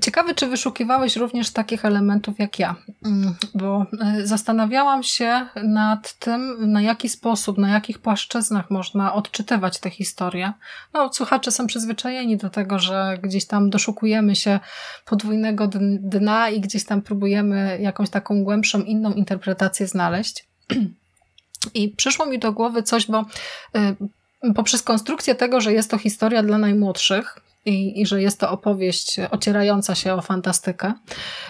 ciekawy, czy wyszukiwałeś również takich elementów jak ja, mm, bo e, zastanawiałam się nad tym, na jaki sposób, na jakich płaszczyznach można odczytywać tę historię. No, słuchacze są przyzwyczajeni do tego, że gdzieś tam doszukujemy się podwójnego dna i gdzieś tam próbujemy jakąś taką głębszą, inną interpretację znaleźć. I przyszło mi do głowy coś, bo e, poprzez konstrukcję tego, że jest to historia dla najmłodszych, i, i, że jest to opowieść ocierająca się o fantastykę.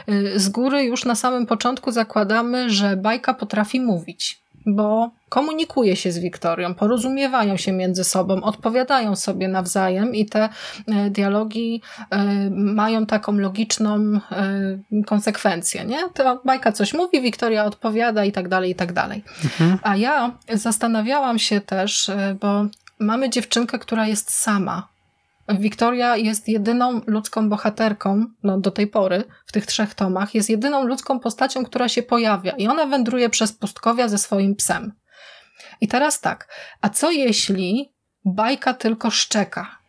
Y, z góry już na samym początku zakładamy, że bajka potrafi mówić, bo komunikuje się z Wiktorią, porozumiewają się między sobą, odpowiadają sobie nawzajem i te y, dialogi y, mają taką logiczną konsekwencję. Nie? To bajka coś mówi, Wiktoria odpowiada i tak dalej, i tak dalej. Mhm. A ja zastanawiałam się też, bo mamy dziewczynkę, która jest sama. Wiktoria jest jedyną ludzką bohaterką, no do tej pory, w tych trzech tomach, jest jedyną ludzką postacią, która się pojawia i ona wędruje przez pustkowia ze swoim psem. I teraz tak, a co jeśli bajka tylko szczeka?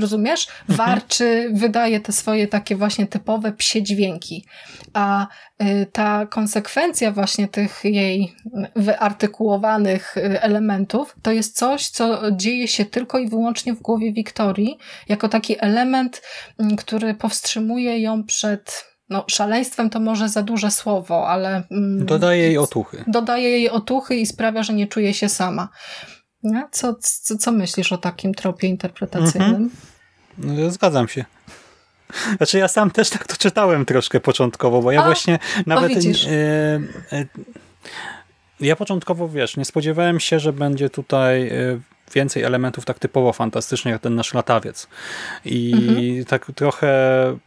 Rozumiesz? Mhm. Warczy, wydaje te swoje takie właśnie typowe psie dźwięki. A y, ta konsekwencja właśnie tych jej wyartykułowanych y, elementów to jest coś, co dzieje się tylko i wyłącznie w głowie Wiktorii, jako taki element, mm, który powstrzymuje ją przed no, szaleństwem to może za duże słowo, ale. mm, Dodaje jej otuchy. Dodaje jej otuchy i sprawia, że nie czuje się sama. Co, co, co myślisz o takim tropie interpretacyjnym? No, Zgadzam się. Znaczy ja sam też tak to czytałem troszkę początkowo, bo ja A, właśnie nawet... widzisz. e, e, ja początkowo, wiesz, nie spodziewałem się, że będzie tutaj e, więcej elementów tak typowo fantastycznych, jak ten nasz latawiec. I Mhm. tak trochę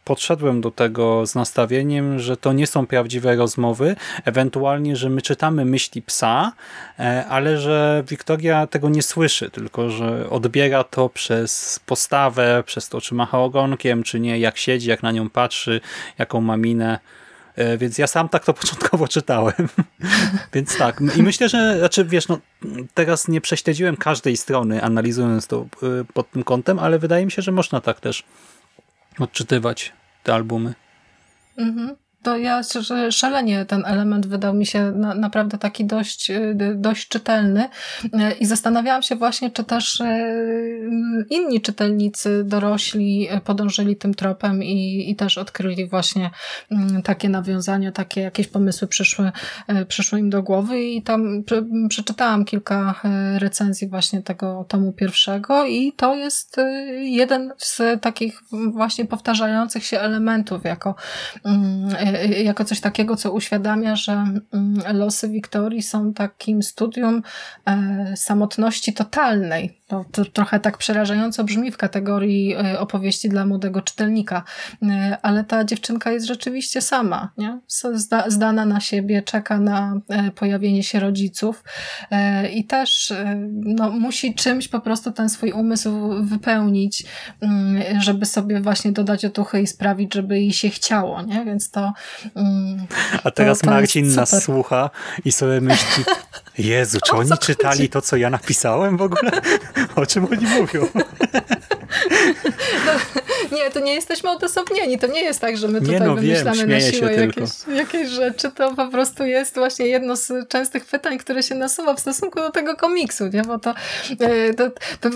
podszedłem do tego z nastawieniem, że to nie są prawdziwe rozmowy, ewentualnie, że my czytamy myśli psa, e, ale że Wiktoria tego nie słyszy, tylko że odbiera to przez postawę, przez to, czy macha ogonkiem, czy nie, jak siedzi, jak na nią patrzy, jaką ma minę. E, Więc ja sam tak to początkowo czytałem. Więc tak. I myślę, że, znaczy wiesz, no, teraz nie prześledziłem każdej strony, analizując to y, pod tym kątem, ale wydaje mi się, że można tak też odczytywać te albumy. Mhm. To ja szalenie ten element wydał mi się na, naprawdę taki dość, y, dość czytelny Y, i zastanawiałam się właśnie, czy też y, inni czytelnicy dorośli podążyli tym tropem i, i też odkryli właśnie mm, takie nawiązania, takie jakieś pomysły przyszły, przyszły im do głowy. I tam przeczytałam kilka recenzji właśnie tego tomu pierwszego i to jest jeden z takich właśnie powtarzających się elementów jako mm, jako coś takiego, co uświadamia, że mm, losy Wiktorii są takim studium e, samotności totalnej. To, to trochę tak przerażająco brzmi w kategorii e, opowieści dla młodego czytelnika, E, ale ta dziewczynka jest rzeczywiście sama, nie? Zda, zdana na siebie, czeka na e, pojawienie się rodziców i też no, musi czymś po prostu ten swój umysł wypełnić, mm, żeby sobie właśnie dodać otuchy i sprawić, żeby jej się chciało, nie? Więc to... mm, A teraz to jest Marcin nas słucha i sobie myśli, Jezu, czy oni czytali chodzi? to, co ja napisałem w ogóle? O czym oni mówią? Nie, to nie jesteśmy odosobnieni. To nie jest tak, że my Nie, tutaj no wiem, wymyślamy na śmieję się siłę jakieś, jakieś rzeczy. To po prostu jest właśnie jedno z częstych pytań, które się nasuwa w stosunku do tego komiksu, nie? Bo to, e, to, to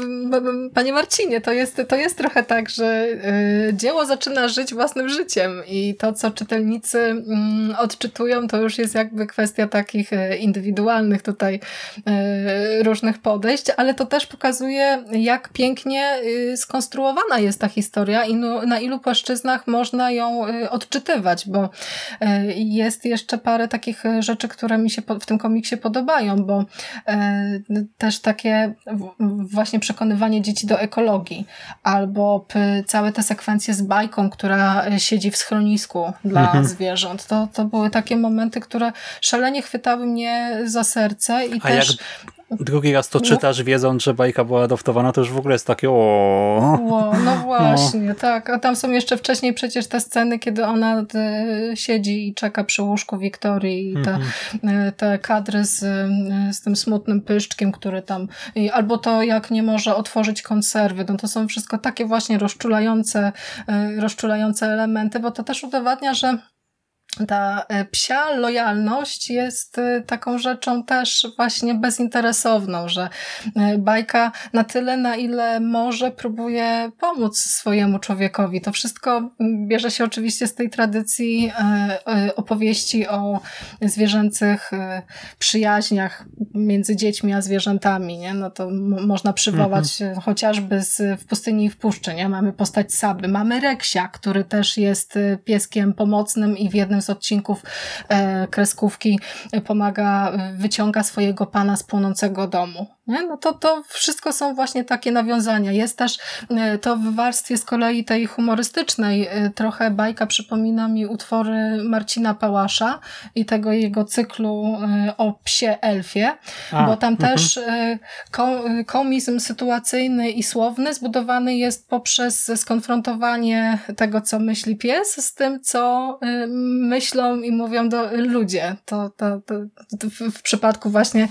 panie Marcinie, to jest, to jest trochę tak, że e, dzieło zaczyna żyć własnym życiem i to, co czytelnicy mm, odczytują, to już jest jakby kwestia takich e, indywidualnych tutaj różnych podejść, ale to też pokazuje, jak pięknie y, skonstruowana jest ta historia i no, na ilu płaszczyznach można ją y, odczytywać, bo y, jest jeszcze parę takich y, rzeczy, które mi się w tym komiksie podobają, bo też takie właśnie przekonywanie dzieci do ekologii, albo całe te sekwencje z bajką, która siedzi w schronisku dla Mhm. zwierząt. To, to były takie momenty, które szalenie chwytały mnie za serce i A jak też drugi raz to No. czytasz, wiedząc, że bajka była adoptowana, to już w ogóle jest takie o. Ło, no właśnie, tak. A tam są jeszcze wcześniej przecież te sceny, kiedy ona e, siedzi i czeka przy łóżku Wiktorii i te, Mhm. e, te kadry z, e, z tym smutnym pyszczkiem, który tam, albo to jak nie może otworzyć konserwy, no to są wszystko takie właśnie rozczulające, rozczulające elementy, bo to też udowadnia, że ta e, psia lojalność jest e, taką rzeczą też właśnie bezinteresowną, że e, bajka na tyle, na ile może, próbuje pomóc swojemu człowiekowi. To wszystko bierze się oczywiście z tej tradycji opowieści o zwierzęcych przyjaźniach między dziećmi a zwierzętami. Nie? No to można przywołać e, chociażby z, w pustyni i w puszczy. Nie? Mamy postać Saby, mamy Reksia, który też jest pieskiem pomocnym i w jednym z odcinków e, kreskówki pomaga, wyciąga swojego pana z płonącego domu. Nie? No to, to wszystko są właśnie takie nawiązania. Jest też e, to w warstwie z kolei tej humorystycznej. E, trochę bajka przypomina mi utwory Marcina Pałasza i tego jego cyklu e, o psie elfie, A, bo tam mhm. też komizm sytuacyjny i słowny zbudowany jest poprzez skonfrontowanie tego, co myśli pies z tym, co myślą i mówią do ludzie. To, to, to, to w przypadku właśnie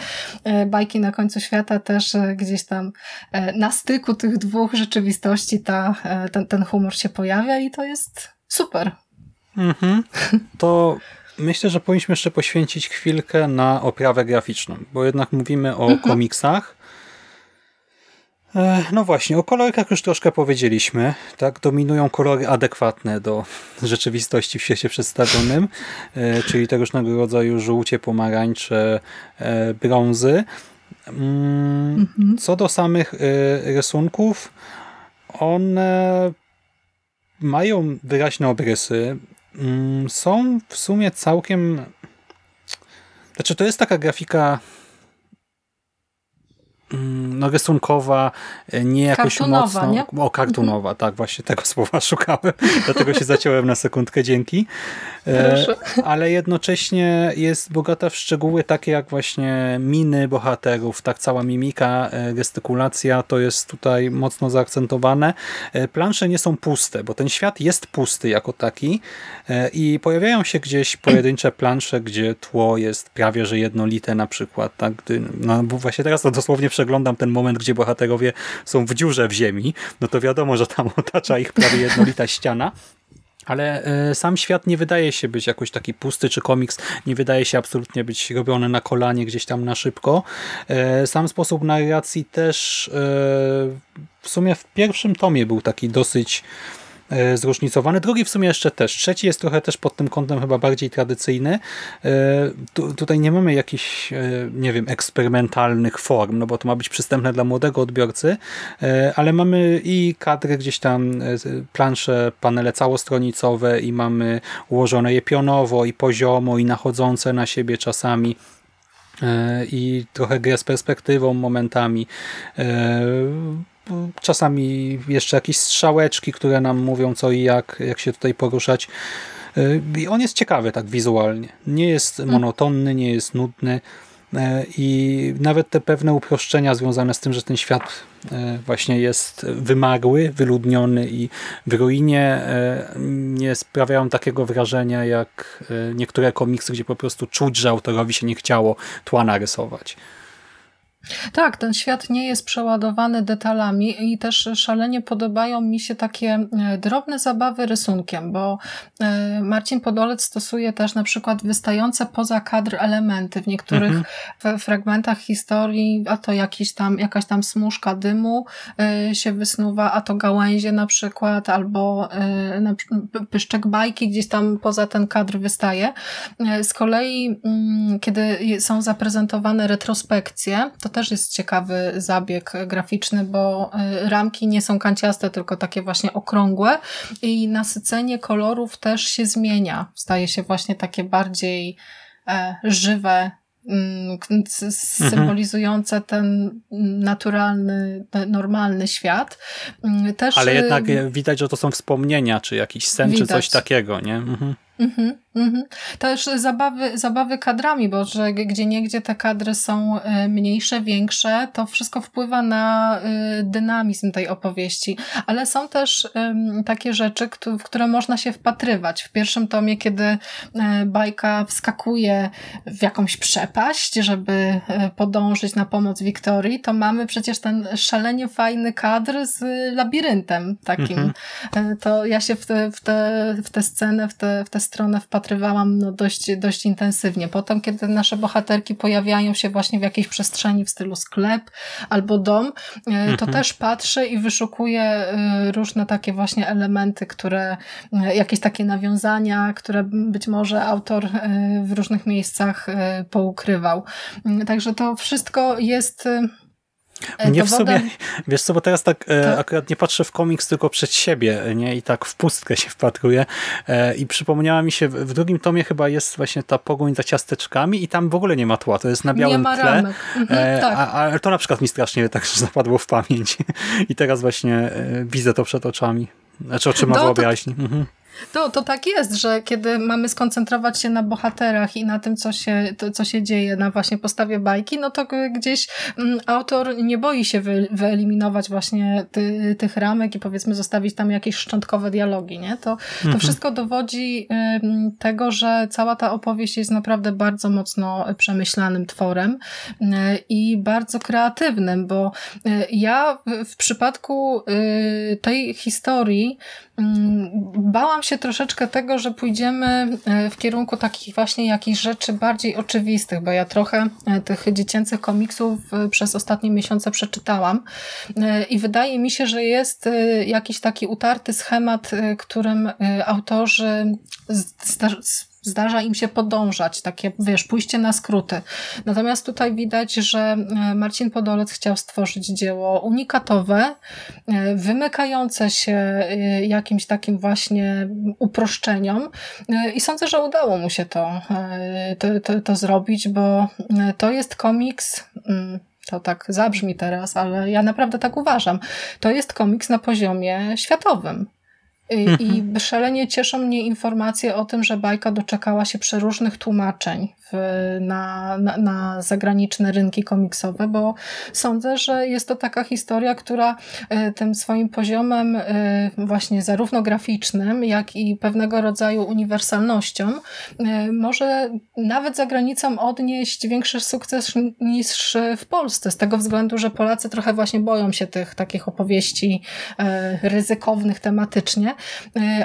bajki na końcu świata świata też e, gdzieś tam e, na styku tych dwóch rzeczywistości ta, e, ten, ten humor się pojawia i to jest super. Mhm. To myślę, że powinniśmy jeszcze poświęcić chwilkę na oprawę graficzną, bo jednak mówimy o mhm. komiksach. No właśnie, o kolorkach już troszkę powiedzieliśmy. Tak, dominują kolory adekwatne do rzeczywistości w świecie przedstawionym, czyli tego różnego rodzaju żółcie, pomarańcze, brązy. Mm. Co do samych y, rysunków, one mają wyraźne obrysy. Mm, są w sumie całkiem... Znaczy, to jest taka grafika no rysunkowa, e, nie jakoś kartunowa, mocno... Nie? O, kartunowa, tak, właśnie tego słowa szukałem, dlatego się zaciąłem na sekundkę, dzięki. E, ale jednocześnie jest bogata w szczegóły takie jak właśnie miny bohaterów, tak cała mimika, e, gestykulacja, to jest tutaj mocno zaakcentowane. Plansze nie są puste, bo ten świat jest pusty jako taki i pojawiają się gdzieś pojedyncze plansze, gdzie tło jest prawie że jednolite na przykład, tak, gdy, no właśnie teraz to dosłownie przeglądam ten moment, gdzie bohaterowie są w dziurze w ziemi, no to wiadomo, że tam otacza ich prawie jednolita ściana. Ale e, sam świat nie wydaje się być jakoś taki pusty, czy komiks nie wydaje się absolutnie być robiony na kolanie, gdzieś tam na szybko. E, sam sposób narracji też e, w sumie w pierwszym tomie był taki dosyć zróżnicowany. Drugi w sumie jeszcze też. Trzeci jest trochę też pod tym kątem chyba bardziej tradycyjny. E, tu, tutaj nie mamy jakichś, e, nie wiem, eksperymentalnych form, no bo to ma być przystępne dla młodego odbiorcy, ale mamy i kadry gdzieś tam, plansze, panele całostronicowe i mamy ułożone je pionowo i poziomo i nachodzące na siebie czasami i trochę grę z perspektywą momentami czasami jeszcze jakieś strzałeczki, które nam mówią co i jak, jak się tutaj poruszać. Y, I on jest ciekawy tak wizualnie. Nie jest mm. monotonny, nie jest nudny y, i nawet te pewne uproszczenia związane z tym, że ten świat y, właśnie jest wymagły, wyludniony i w ruinie nie sprawiają takiego wrażenia jak niektóre komiksy, gdzie po prostu czuć, że autorowi się nie chciało tła narysować. Tak, ten świat nie jest przeładowany detalami i też szalenie podobają mi się takie e, drobne zabawy rysunkiem, bo e, Marcin Podolec stosuje też na przykład wystające poza kadr elementy w niektórych mhm. fragmentach historii, a to jakiś tam, jakaś tam smuszka dymu e, się wysnuwa, a to gałęzie na przykład, albo pyszczek bajki gdzieś tam poza ten kadr wystaje. Z kolei, mm, kiedy są zaprezentowane retrospekcje, to też jest ciekawy zabieg graficzny, bo y, ramki nie są kanciaste, tylko takie właśnie okrągłe i nasycenie kolorów też się zmienia. Staje się właśnie takie bardziej e, żywe, mm, symbolizujące ten naturalny, normalny świat. Mm, też, Ale jednak y, widać, że to są wspomnienia, czy jakiś sen, widać. czy coś takiego, nie? Mhm. Mhm, mhm. Też zabawy, zabawy kadrami, bo że gdzie niegdzie te kadry są e, mniejsze, większe, to wszystko wpływa na e, dynamizm tej opowieści. Ale są też takie rzeczy, w które można się wpatrywać. W pierwszym tomie, kiedy e, bajka wskakuje w jakąś przepaść, żeby podążyć na pomoc Wiktorii, to mamy przecież ten szalenie fajny kadr z labiryntem takim. Mhm. To ja się w tę w te, w te scenę, w te, w te stronę wpatrywałam no, dość, dość intensywnie. Potem, kiedy nasze bohaterki pojawiają się właśnie w jakiejś przestrzeni w stylu sklep albo dom, e, to mhm. też patrzę i wyszukuję e, różne takie właśnie elementy, które, e, jakieś takie nawiązania, które być może autor w różnych miejscach poukrywał. Także to wszystko jest Mnie w sobie, wiesz co, bo teraz tak e, akurat nie patrzę w komiks, tylko przed siebie, nie? I tak w pustkę się wpatruję. E, I przypomniała mi się, w drugim tomie chyba jest właśnie ta pogoń za ciasteczkami i tam w ogóle nie ma tła, to jest na białym tle. Mhm, e, tak. a, ale to na przykład mi strasznie tak zapadło w pamięć. I teraz właśnie e, widzę to przed oczami. Znaczy oczyma No, wyobraźni. Mhm. To, to tak jest, że kiedy mamy skoncentrować się na bohaterach i na tym, co się, to, co się dzieje na właśnie postawie bajki, no to gdzieś mm, autor nie boi się wy, wyeliminować właśnie ty, tych ramek i powiedzmy zostawić tam jakieś szczątkowe dialogi, nie? To, to wszystko dowodzi tego, że cała ta opowieść jest naprawdę bardzo mocno przemyślanym tworem y, i bardzo kreatywnym, bo y, ja w, przypadku y, tej historii bałam się troszeczkę tego, że pójdziemy e, w kierunku takich właśnie jakichś rzeczy bardziej oczywistych, bo ja trochę e, tych dziecięcych komiksów e, przez ostatnie miesiące przeczytałam i wydaje mi się, że jest jakiś taki utarty schemat, którym autorzy zdarza im się podążać, takie, wiesz, pójście na skróty. Natomiast tutaj widać, że e, Marcin Podolec chciał stworzyć dzieło unikatowe, e, wymykające się e, jakimś takim właśnie uproszczeniom i sądzę, że udało mu się to, to, to, to zrobić, bo to jest komiks, mm, to tak zabrzmi teraz, ale ja naprawdę tak uważam, to jest komiks na poziomie światowym. I, I szalenie cieszą mnie informacje o tym, że bajka doczekała się przeróżnych tłumaczeń na, na, na zagraniczne rynki komiksowe, bo sądzę, że jest to taka historia, która e, tym swoim poziomem e, właśnie zarówno graficznym, jak i pewnego rodzaju uniwersalnością e, może nawet za granicą odnieść większy sukces niż w Polsce, z tego względu, że Polacy trochę właśnie boją się tych takich opowieści ryzykownych tematycznie,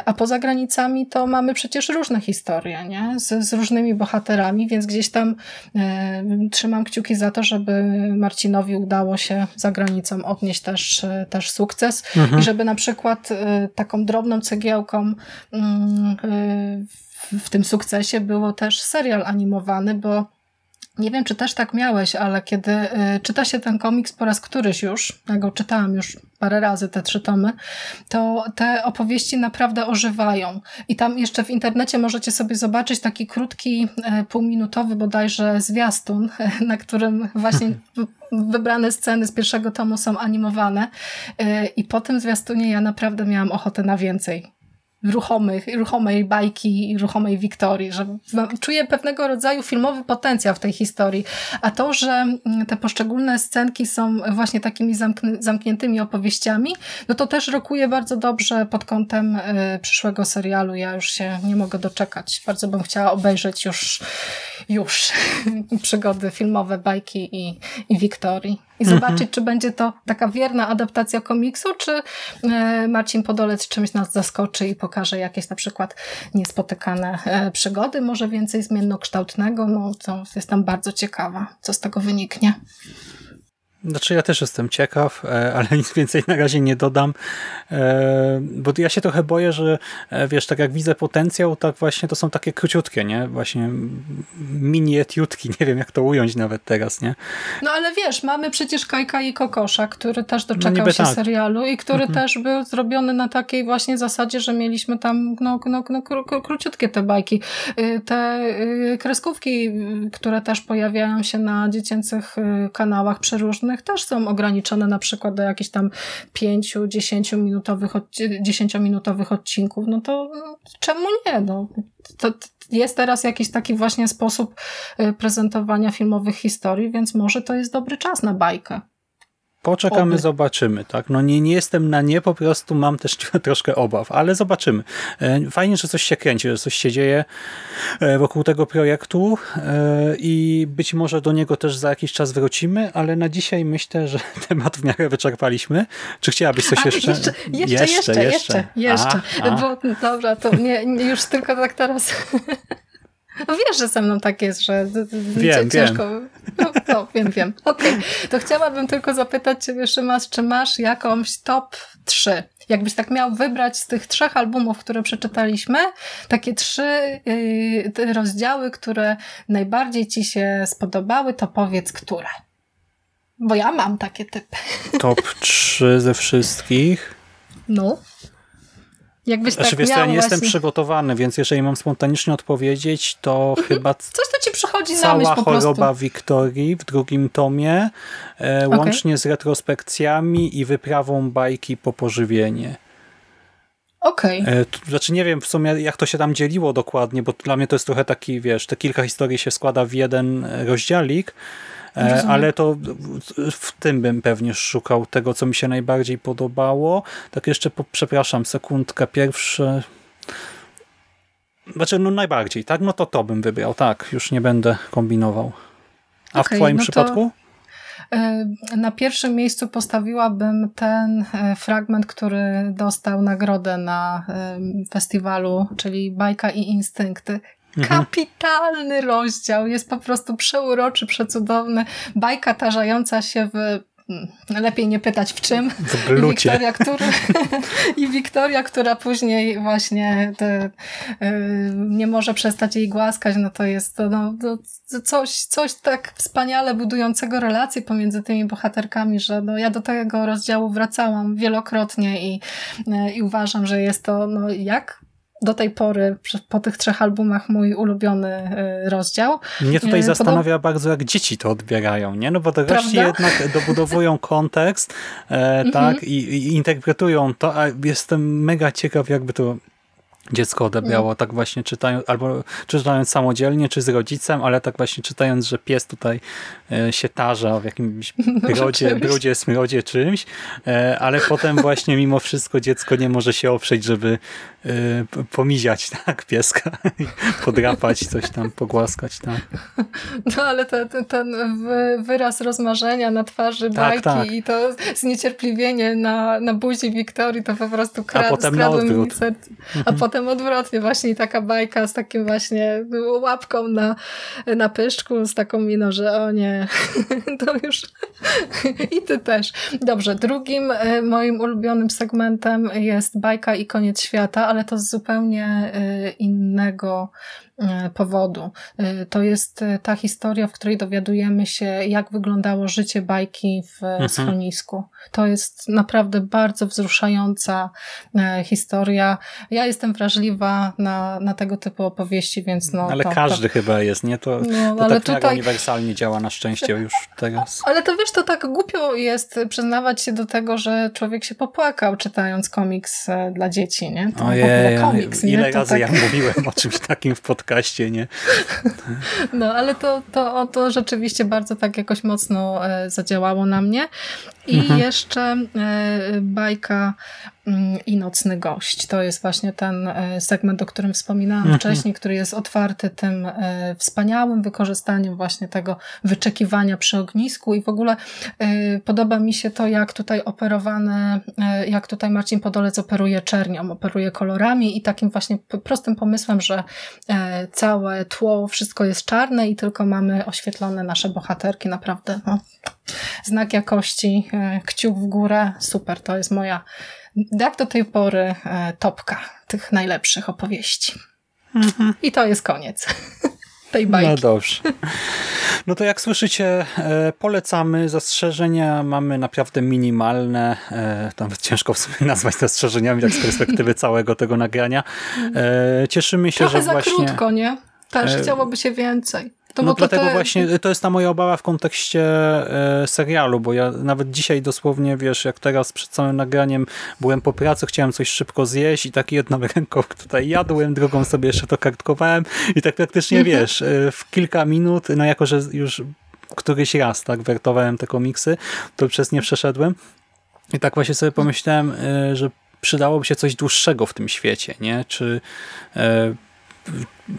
a poza granicami to mamy przecież różne historie, nie? Z, z różnymi bohaterami, więc gdzieś tam e, trzymam kciuki za to, żeby Marcinowi udało się za granicą odnieść też, e, też sukces. I żeby na przykład e, taką drobną cegiełką mm, w, tym sukcesie było też serial animowany, bo nie wiem, czy też tak miałeś, ale kiedy czyta się ten komiks po raz któryś już, ja go czytałam już parę razy, te trzy tomy, to te opowieści naprawdę ożywają. I tam jeszcze w internecie możecie sobie zobaczyć taki krótki, e, półminutowy bodajże zwiastun, na którym właśnie wybrane sceny z pierwszego tomu są animowane. E, I po tym zwiastunie ja naprawdę miałam ochotę na więcej ruchomych, ruchomej bajki i ruchomej Wiktorii, że mam- czuję pewnego rodzaju filmowy potencjał w tej historii, a to, że mm, te poszczególne scenki są właśnie takimi zamkn- zamkniętymi opowieściami, no to też rokuje bardzo dobrze pod kątem y, przyszłego serialu. Ja już się nie mogę doczekać. Bardzo bym chciała obejrzeć już, już przygody filmowe bajki i, i Wiktorii. I zobaczyć, czy będzie to taka wierna adaptacja komiksu, czy e, Marcin Podolec czymś nas zaskoczy i pokaże jakieś na przykład niespotykane e, przygody, może więcej zmiennokształtnego. No to jestem bardzo ciekawa, co z tego wyniknie. Znaczy ja też jestem ciekaw, e, ale nic więcej na razie nie dodam, e, bo ja się trochę boję, że e, wiesz, tak jak widzę potencjał, tak właśnie to są takie króciutkie, nie? Właśnie mini etiutki, nie wiem jak to ująć nawet teraz, nie? No ale wiesz, mamy przecież Kajka i Kokosza, który też doczekał No się tak. serialu i który też był zrobiony na takiej właśnie zasadzie, że mieliśmy tam no, no, no, kró, kró, króciutkie te bajki. Y, Te y, kreskówki, y, które też pojawiają się na dziecięcych kanałach przeróżnych, też są ograniczone na przykład do jakichś tam 5-10 minutowych, 10 minutowych odcinków. No to no, czemu nie? No, to, jest teraz jakiś taki właśnie sposób y, prezentowania filmowych historii, więc może to jest dobry czas na bajkę. Poczekamy, Oby. zobaczymy, tak? No nie, nie jestem na nie, po prostu mam też troszkę obaw, ale zobaczymy. E, Fajnie, że coś się kręci, że coś się dzieje e, wokół tego projektu e, i być może do niego też za jakiś czas wrócimy, ale na dzisiaj myślę, że temat w miarę wyczerpaliśmy. Czy chciałabyś coś A, jeszcze? jeszcze, jeszcze, jeszcze, jeszcze, jeszcze. A, a. Bo, dobra, to nie, już tylko tak teraz... Wiesz, że ze mną tak jest, że Wiem, ciężko. No, no, wiem, wiem. Okej, to chciałabym tylko zapytać Ciebie, Szymas, czy masz jakąś top 3? Jakbyś tak miał wybrać z tych trzech albumów, które przeczytaliśmy, takie trzy yy, rozdziały, które najbardziej Ci się spodobały, to powiedz, które. Bo ja mam takie typy. Top 3 ze wszystkich. No. Jakbyś Znaczy, tak wiesz, miał ja nie właśnie... jestem przygotowany, więc jeżeli mam spontanicznie odpowiedzieć, to chyba Coś, co ci przychodzi na myśl cała po prostu. choroba Wiktorii w drugim tomie, e, łącznie z retrospekcjami i wyprawą bajki po pożywienie. Okej. E, to, znaczy nie wiem w sumie jak to się tam dzieliło dokładnie, bo dla mnie to jest trochę taki, wiesz, te kilka historii się składa w jeden rozdziałik, e, Rozumiem. ale to w- w tym bym pewnie szukał tego, co mi się najbardziej podobało. Tak jeszcze, po, przepraszam, sekundkę, pierwsze... Znaczy, no najbardziej, tak? No to to bym wybrał, tak, już nie będę kombinował. A w Okej, twoim no to- przypadku? E, Na pierwszym miejscu postawiłabym ten e, fragment, który dostał nagrodę na e, festiwalu, czyli Bajka i Instynkty. Mhm. Kapitalny rozdział, jest po prostu przeuroczy, przecudowny. Bajka tarzająca się w. mm, Lepiej nie pytać w czym. W I glucie. Wiktoria, który, I Wiktoria, która później właśnie te, y, nie może przestać jej głaskać, no to jest to, no, to coś, coś tak wspaniale budującego relacje pomiędzy tymi bohaterkami, że no, ja do tego rozdziału wracałam wielokrotnie i, y, i uważam, że jest to no, jak do tej pory, po tych trzech albumach, mój ulubiony y, rozdział. Mnie tutaj E, zastanawia bardzo, jak dzieci to odbierają, nie? No bo dorośli jednak dobudowują kontekst, e, tak, i, i interpretują to, a jestem mega ciekaw, jakby to dziecko odebrało, tak właśnie czytając, albo czytając samodzielnie, czy z rodzicem, ale tak właśnie czytając, że pies tutaj e, się tarza w jakimś brodzie, brudzie, smrodzie, czymś, e, ale potem właśnie mimo wszystko dziecko nie może się oprzeć, żeby e, pomiziać, tak, pieska, podrapać, coś tam, pogłaskać, tak. No ale te, te, ten wy- wyraz rozmarzenia na twarzy Tak, bajki tak. i to zniecierpliwienie na, na buzi Wiktorii to po prostu kra- potem na odwrót. A potem odwrotnie, właśnie taka bajka z takim właśnie łapką na, na pyszczku, z taką miną, że o nie, to już i ty też. Dobrze, drugim e, moim ulubionym segmentem jest bajka i koniec świata, ale to z zupełnie e, innego powodu. Y, To jest y, ta historia, w której dowiadujemy się, jak wyglądało życie bajki w Mhm. schronisku. To jest naprawdę bardzo wzruszająca e, historia. Ja jestem wrażliwa na, na tego typu opowieści, więc no. ale to, każdy chyba jest, nie? To, No, to ale tak tutaj- uniwersalnie działa na szczęście już teraz. Ale to wiesz, to tak głupio jest przyznawać się do tego, że człowiek się popłakał czytając komiks e, dla dzieci, nie? To Ojej, komiks, nie? ile To razy tak... ja mówiłem o czymś takim w podcaście, nie? No, ale to, to, to rzeczywiście bardzo tak jakoś mocno e, zadziałało na mnie. I Mhm. jeszcze e, bajka mm, i Nocny Gość. To jest właśnie ten e, segment, o którym wspominałam Mhm. wcześniej, który jest otwarty tym e, wspaniałym wykorzystaniem właśnie tego wyczekiwania przy ognisku i w ogóle podoba mi się to, jak tutaj operowane, jak tutaj Marcin Podolec operuje czernią, operuje kolorami i takim właśnie prostym pomysłem, że całe tło, wszystko jest czarne i tylko mamy oświetlone nasze bohaterki. Naprawdę no, znak jakości, kciuk w górę, super, to jest moja jak do tej pory e, topka tych najlepszych opowieści. I to jest koniec tej bajki. No dobrze. No to jak słyszycie, e, polecamy. Zastrzeżenia mamy naprawdę minimalne. E, Nawet ciężko w sumie nazwać zastrzeżeniami tak z perspektywy całego tego nagrania. E, Cieszymy się, Trochę że za właśnie... krótko, nie? Też E, chciałoby się więcej. To no dlatego te- właśnie to jest ta moja obawa w kontekście e, serialu, bo ja nawet dzisiaj dosłownie, wiesz, jak teraz przed całym nagraniem byłem po pracy, chciałem coś szybko zjeść i tak jedną ręką tutaj jadłem, drugą sobie jeszcze to kartkowałem i tak praktycznie, Mhm. wiesz, e, w kilka minut, no jako, że już któryś raz tak wertowałem te komiksy, to przez nie przeszedłem i tak właśnie sobie pomyślałem, e, że przydałoby się coś dłuższego w tym świecie, nie? Czy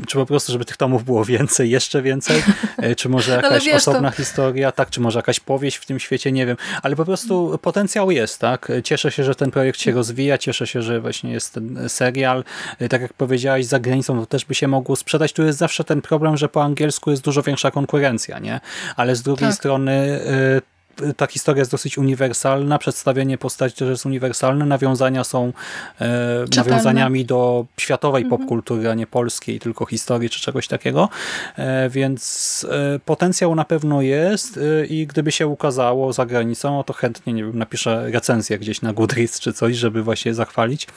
czy po prostu, żeby tych tomów było więcej, jeszcze więcej, E, czy może jakaś wiesz, to- osobna historia, tak, czy może jakaś powieść w tym świecie, nie wiem, ale po prostu potencjał jest, tak, cieszę się, że ten projekt się rozwija, cieszę się, że właśnie jest ten serial, E, tak jak powiedziałaś, za granicą to też by się mogło sprzedać, tu jest zawsze ten problem, że po angielsku jest dużo większa konkurencja, nie, ale z drugiej Tak. strony e, ta historia jest dosyć uniwersalna, przedstawienie postaci też jest uniwersalne, nawiązania są e, nawiązaniami do światowej mhm. popkultury, a nie polskiej, tylko historii czy czegoś takiego, e, więc e, potencjał na pewno jest e, i gdyby się ukazało za granicą, no to chętnie nie wiem, napiszę recenzję gdzieś na Goodreads czy coś, żeby właśnie zachwalić.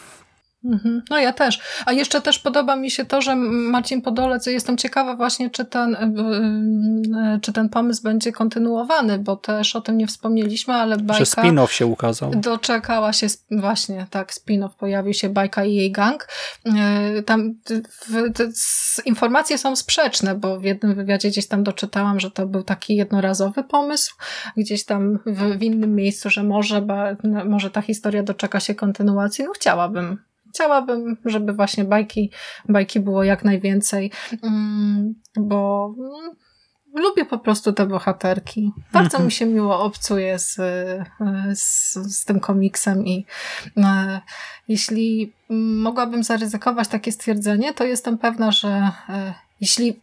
Mhm. No ja też. A jeszcze też podoba mi się to, że Marcin Podolec, jestem ciekawa właśnie, czy ten, e, e, czy ten pomysł będzie kontynuowany, bo też o tym nie wspomnieliśmy, ale bajka... Że spin-off się ukazał. Doczekała się, właśnie, tak, spin-off pojawił się, bajka i jej gang. E, tam informacje są sprzeczne, bo w jednym wywiadzie gdzieś tam doczytałam, że to był taki jednorazowy pomysł, gdzieś tam w, w innym miejscu, że może, ba, może ta historia doczeka się kontynuacji. No chciałabym chciałabym, żeby właśnie bajki, bajki było jak najwięcej, mm, bo mm, lubię po prostu te bohaterki. Bardzo mi się miło obcuje z, z, z tym komiksem i e, jeśli mogłabym zaryzykować takie stwierdzenie, to jestem pewna, że e, jeśli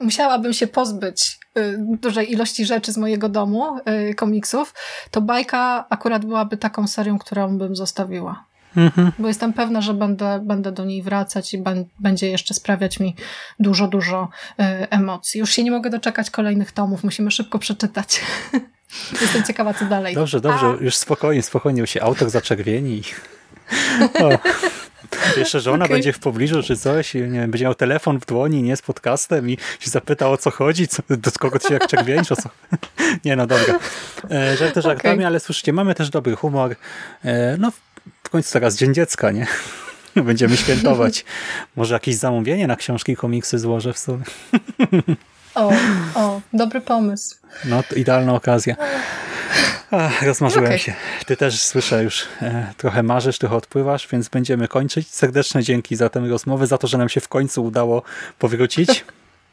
musiałabym się pozbyć e, dużej ilości rzeczy z mojego domu, komiksów, to bajka akurat byłaby taką serią, którą bym zostawiła. Mhm. Bo jestem pewna, że będę, będę do niej wracać i będzie jeszcze sprawiać mi dużo, dużo y, emocji. Już się nie mogę doczekać kolejnych tomów, musimy szybko przeczytać. Jestem ciekawa, co dalej. Dobrze, dobrze, A... już spokojnie, spokojnie, się autor zaczerwieni. O. Jeszcze żona okay. będzie w pobliżu czy coś, nie wiem, będzie miał telefon w dłoni, nie, z podcastem i się zapyta o co chodzi, co, do kogo się jak czerwienisz, o co... Nie no, dobra. E, żarty żartami, okay. ale słyszcie, mamy też dobry humor. E, no, końcu teraz Dzień Dziecka, nie? Będziemy świętować. Może jakieś zamówienie na książki, komiksy złożę w sumie. O, o, dobry pomysł. No, to idealna okazja. Ach, rozmarzyłem okay. się. Ty też słyszę już e, trochę marzysz, trochę odpływasz, więc będziemy kończyć. Serdeczne dzięki za tę rozmowę, za to, że nam się w końcu udało powrócić.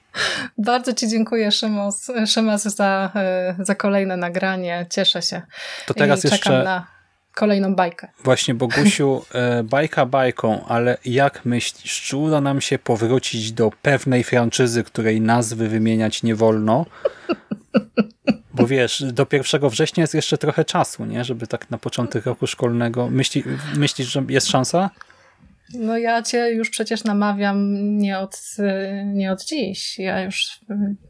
Bardzo Ci dziękuję, Szymas, Szymas za, e, za kolejne nagranie. Cieszę się. To teraz I jeszcze na kolejną bajkę. Właśnie, Bogusiu, e, bajka bajką, ale jak myślisz, czy uda nam się powrócić do pewnej franczyzy, której nazwy wymieniać nie wolno? Bo wiesz, do 1 września jest jeszcze trochę czasu, nie? Żeby tak na początek roku szkolnego. Myśli, myślisz, że jest szansa? No ja cię już przecież namawiam nie od, nie od dziś. Ja już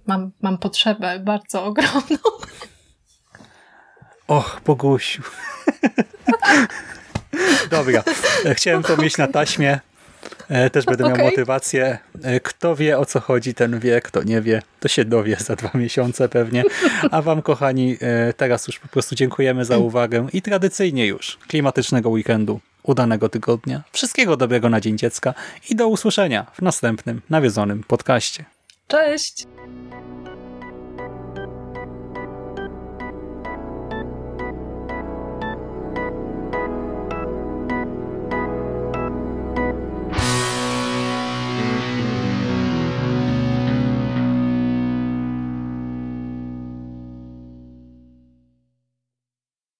mam, mam potrzebę bardzo ogromną. Och, Bogusiu. Dobra, chciałem to mieć na taśmie. E, też będę miał okay. motywację. E, kto wie o co chodzi, ten wie. Kto nie wie, to się dowie za dwa miesiące pewnie. A wam kochani, e, teraz już po prostu dziękujemy za uwagę i tradycyjnie już klimatycznego weekendu, udanego tygodnia, wszystkiego dobrego na Dzień Dziecka i do usłyszenia w następnym nawiedzonym podcaście. Cześć!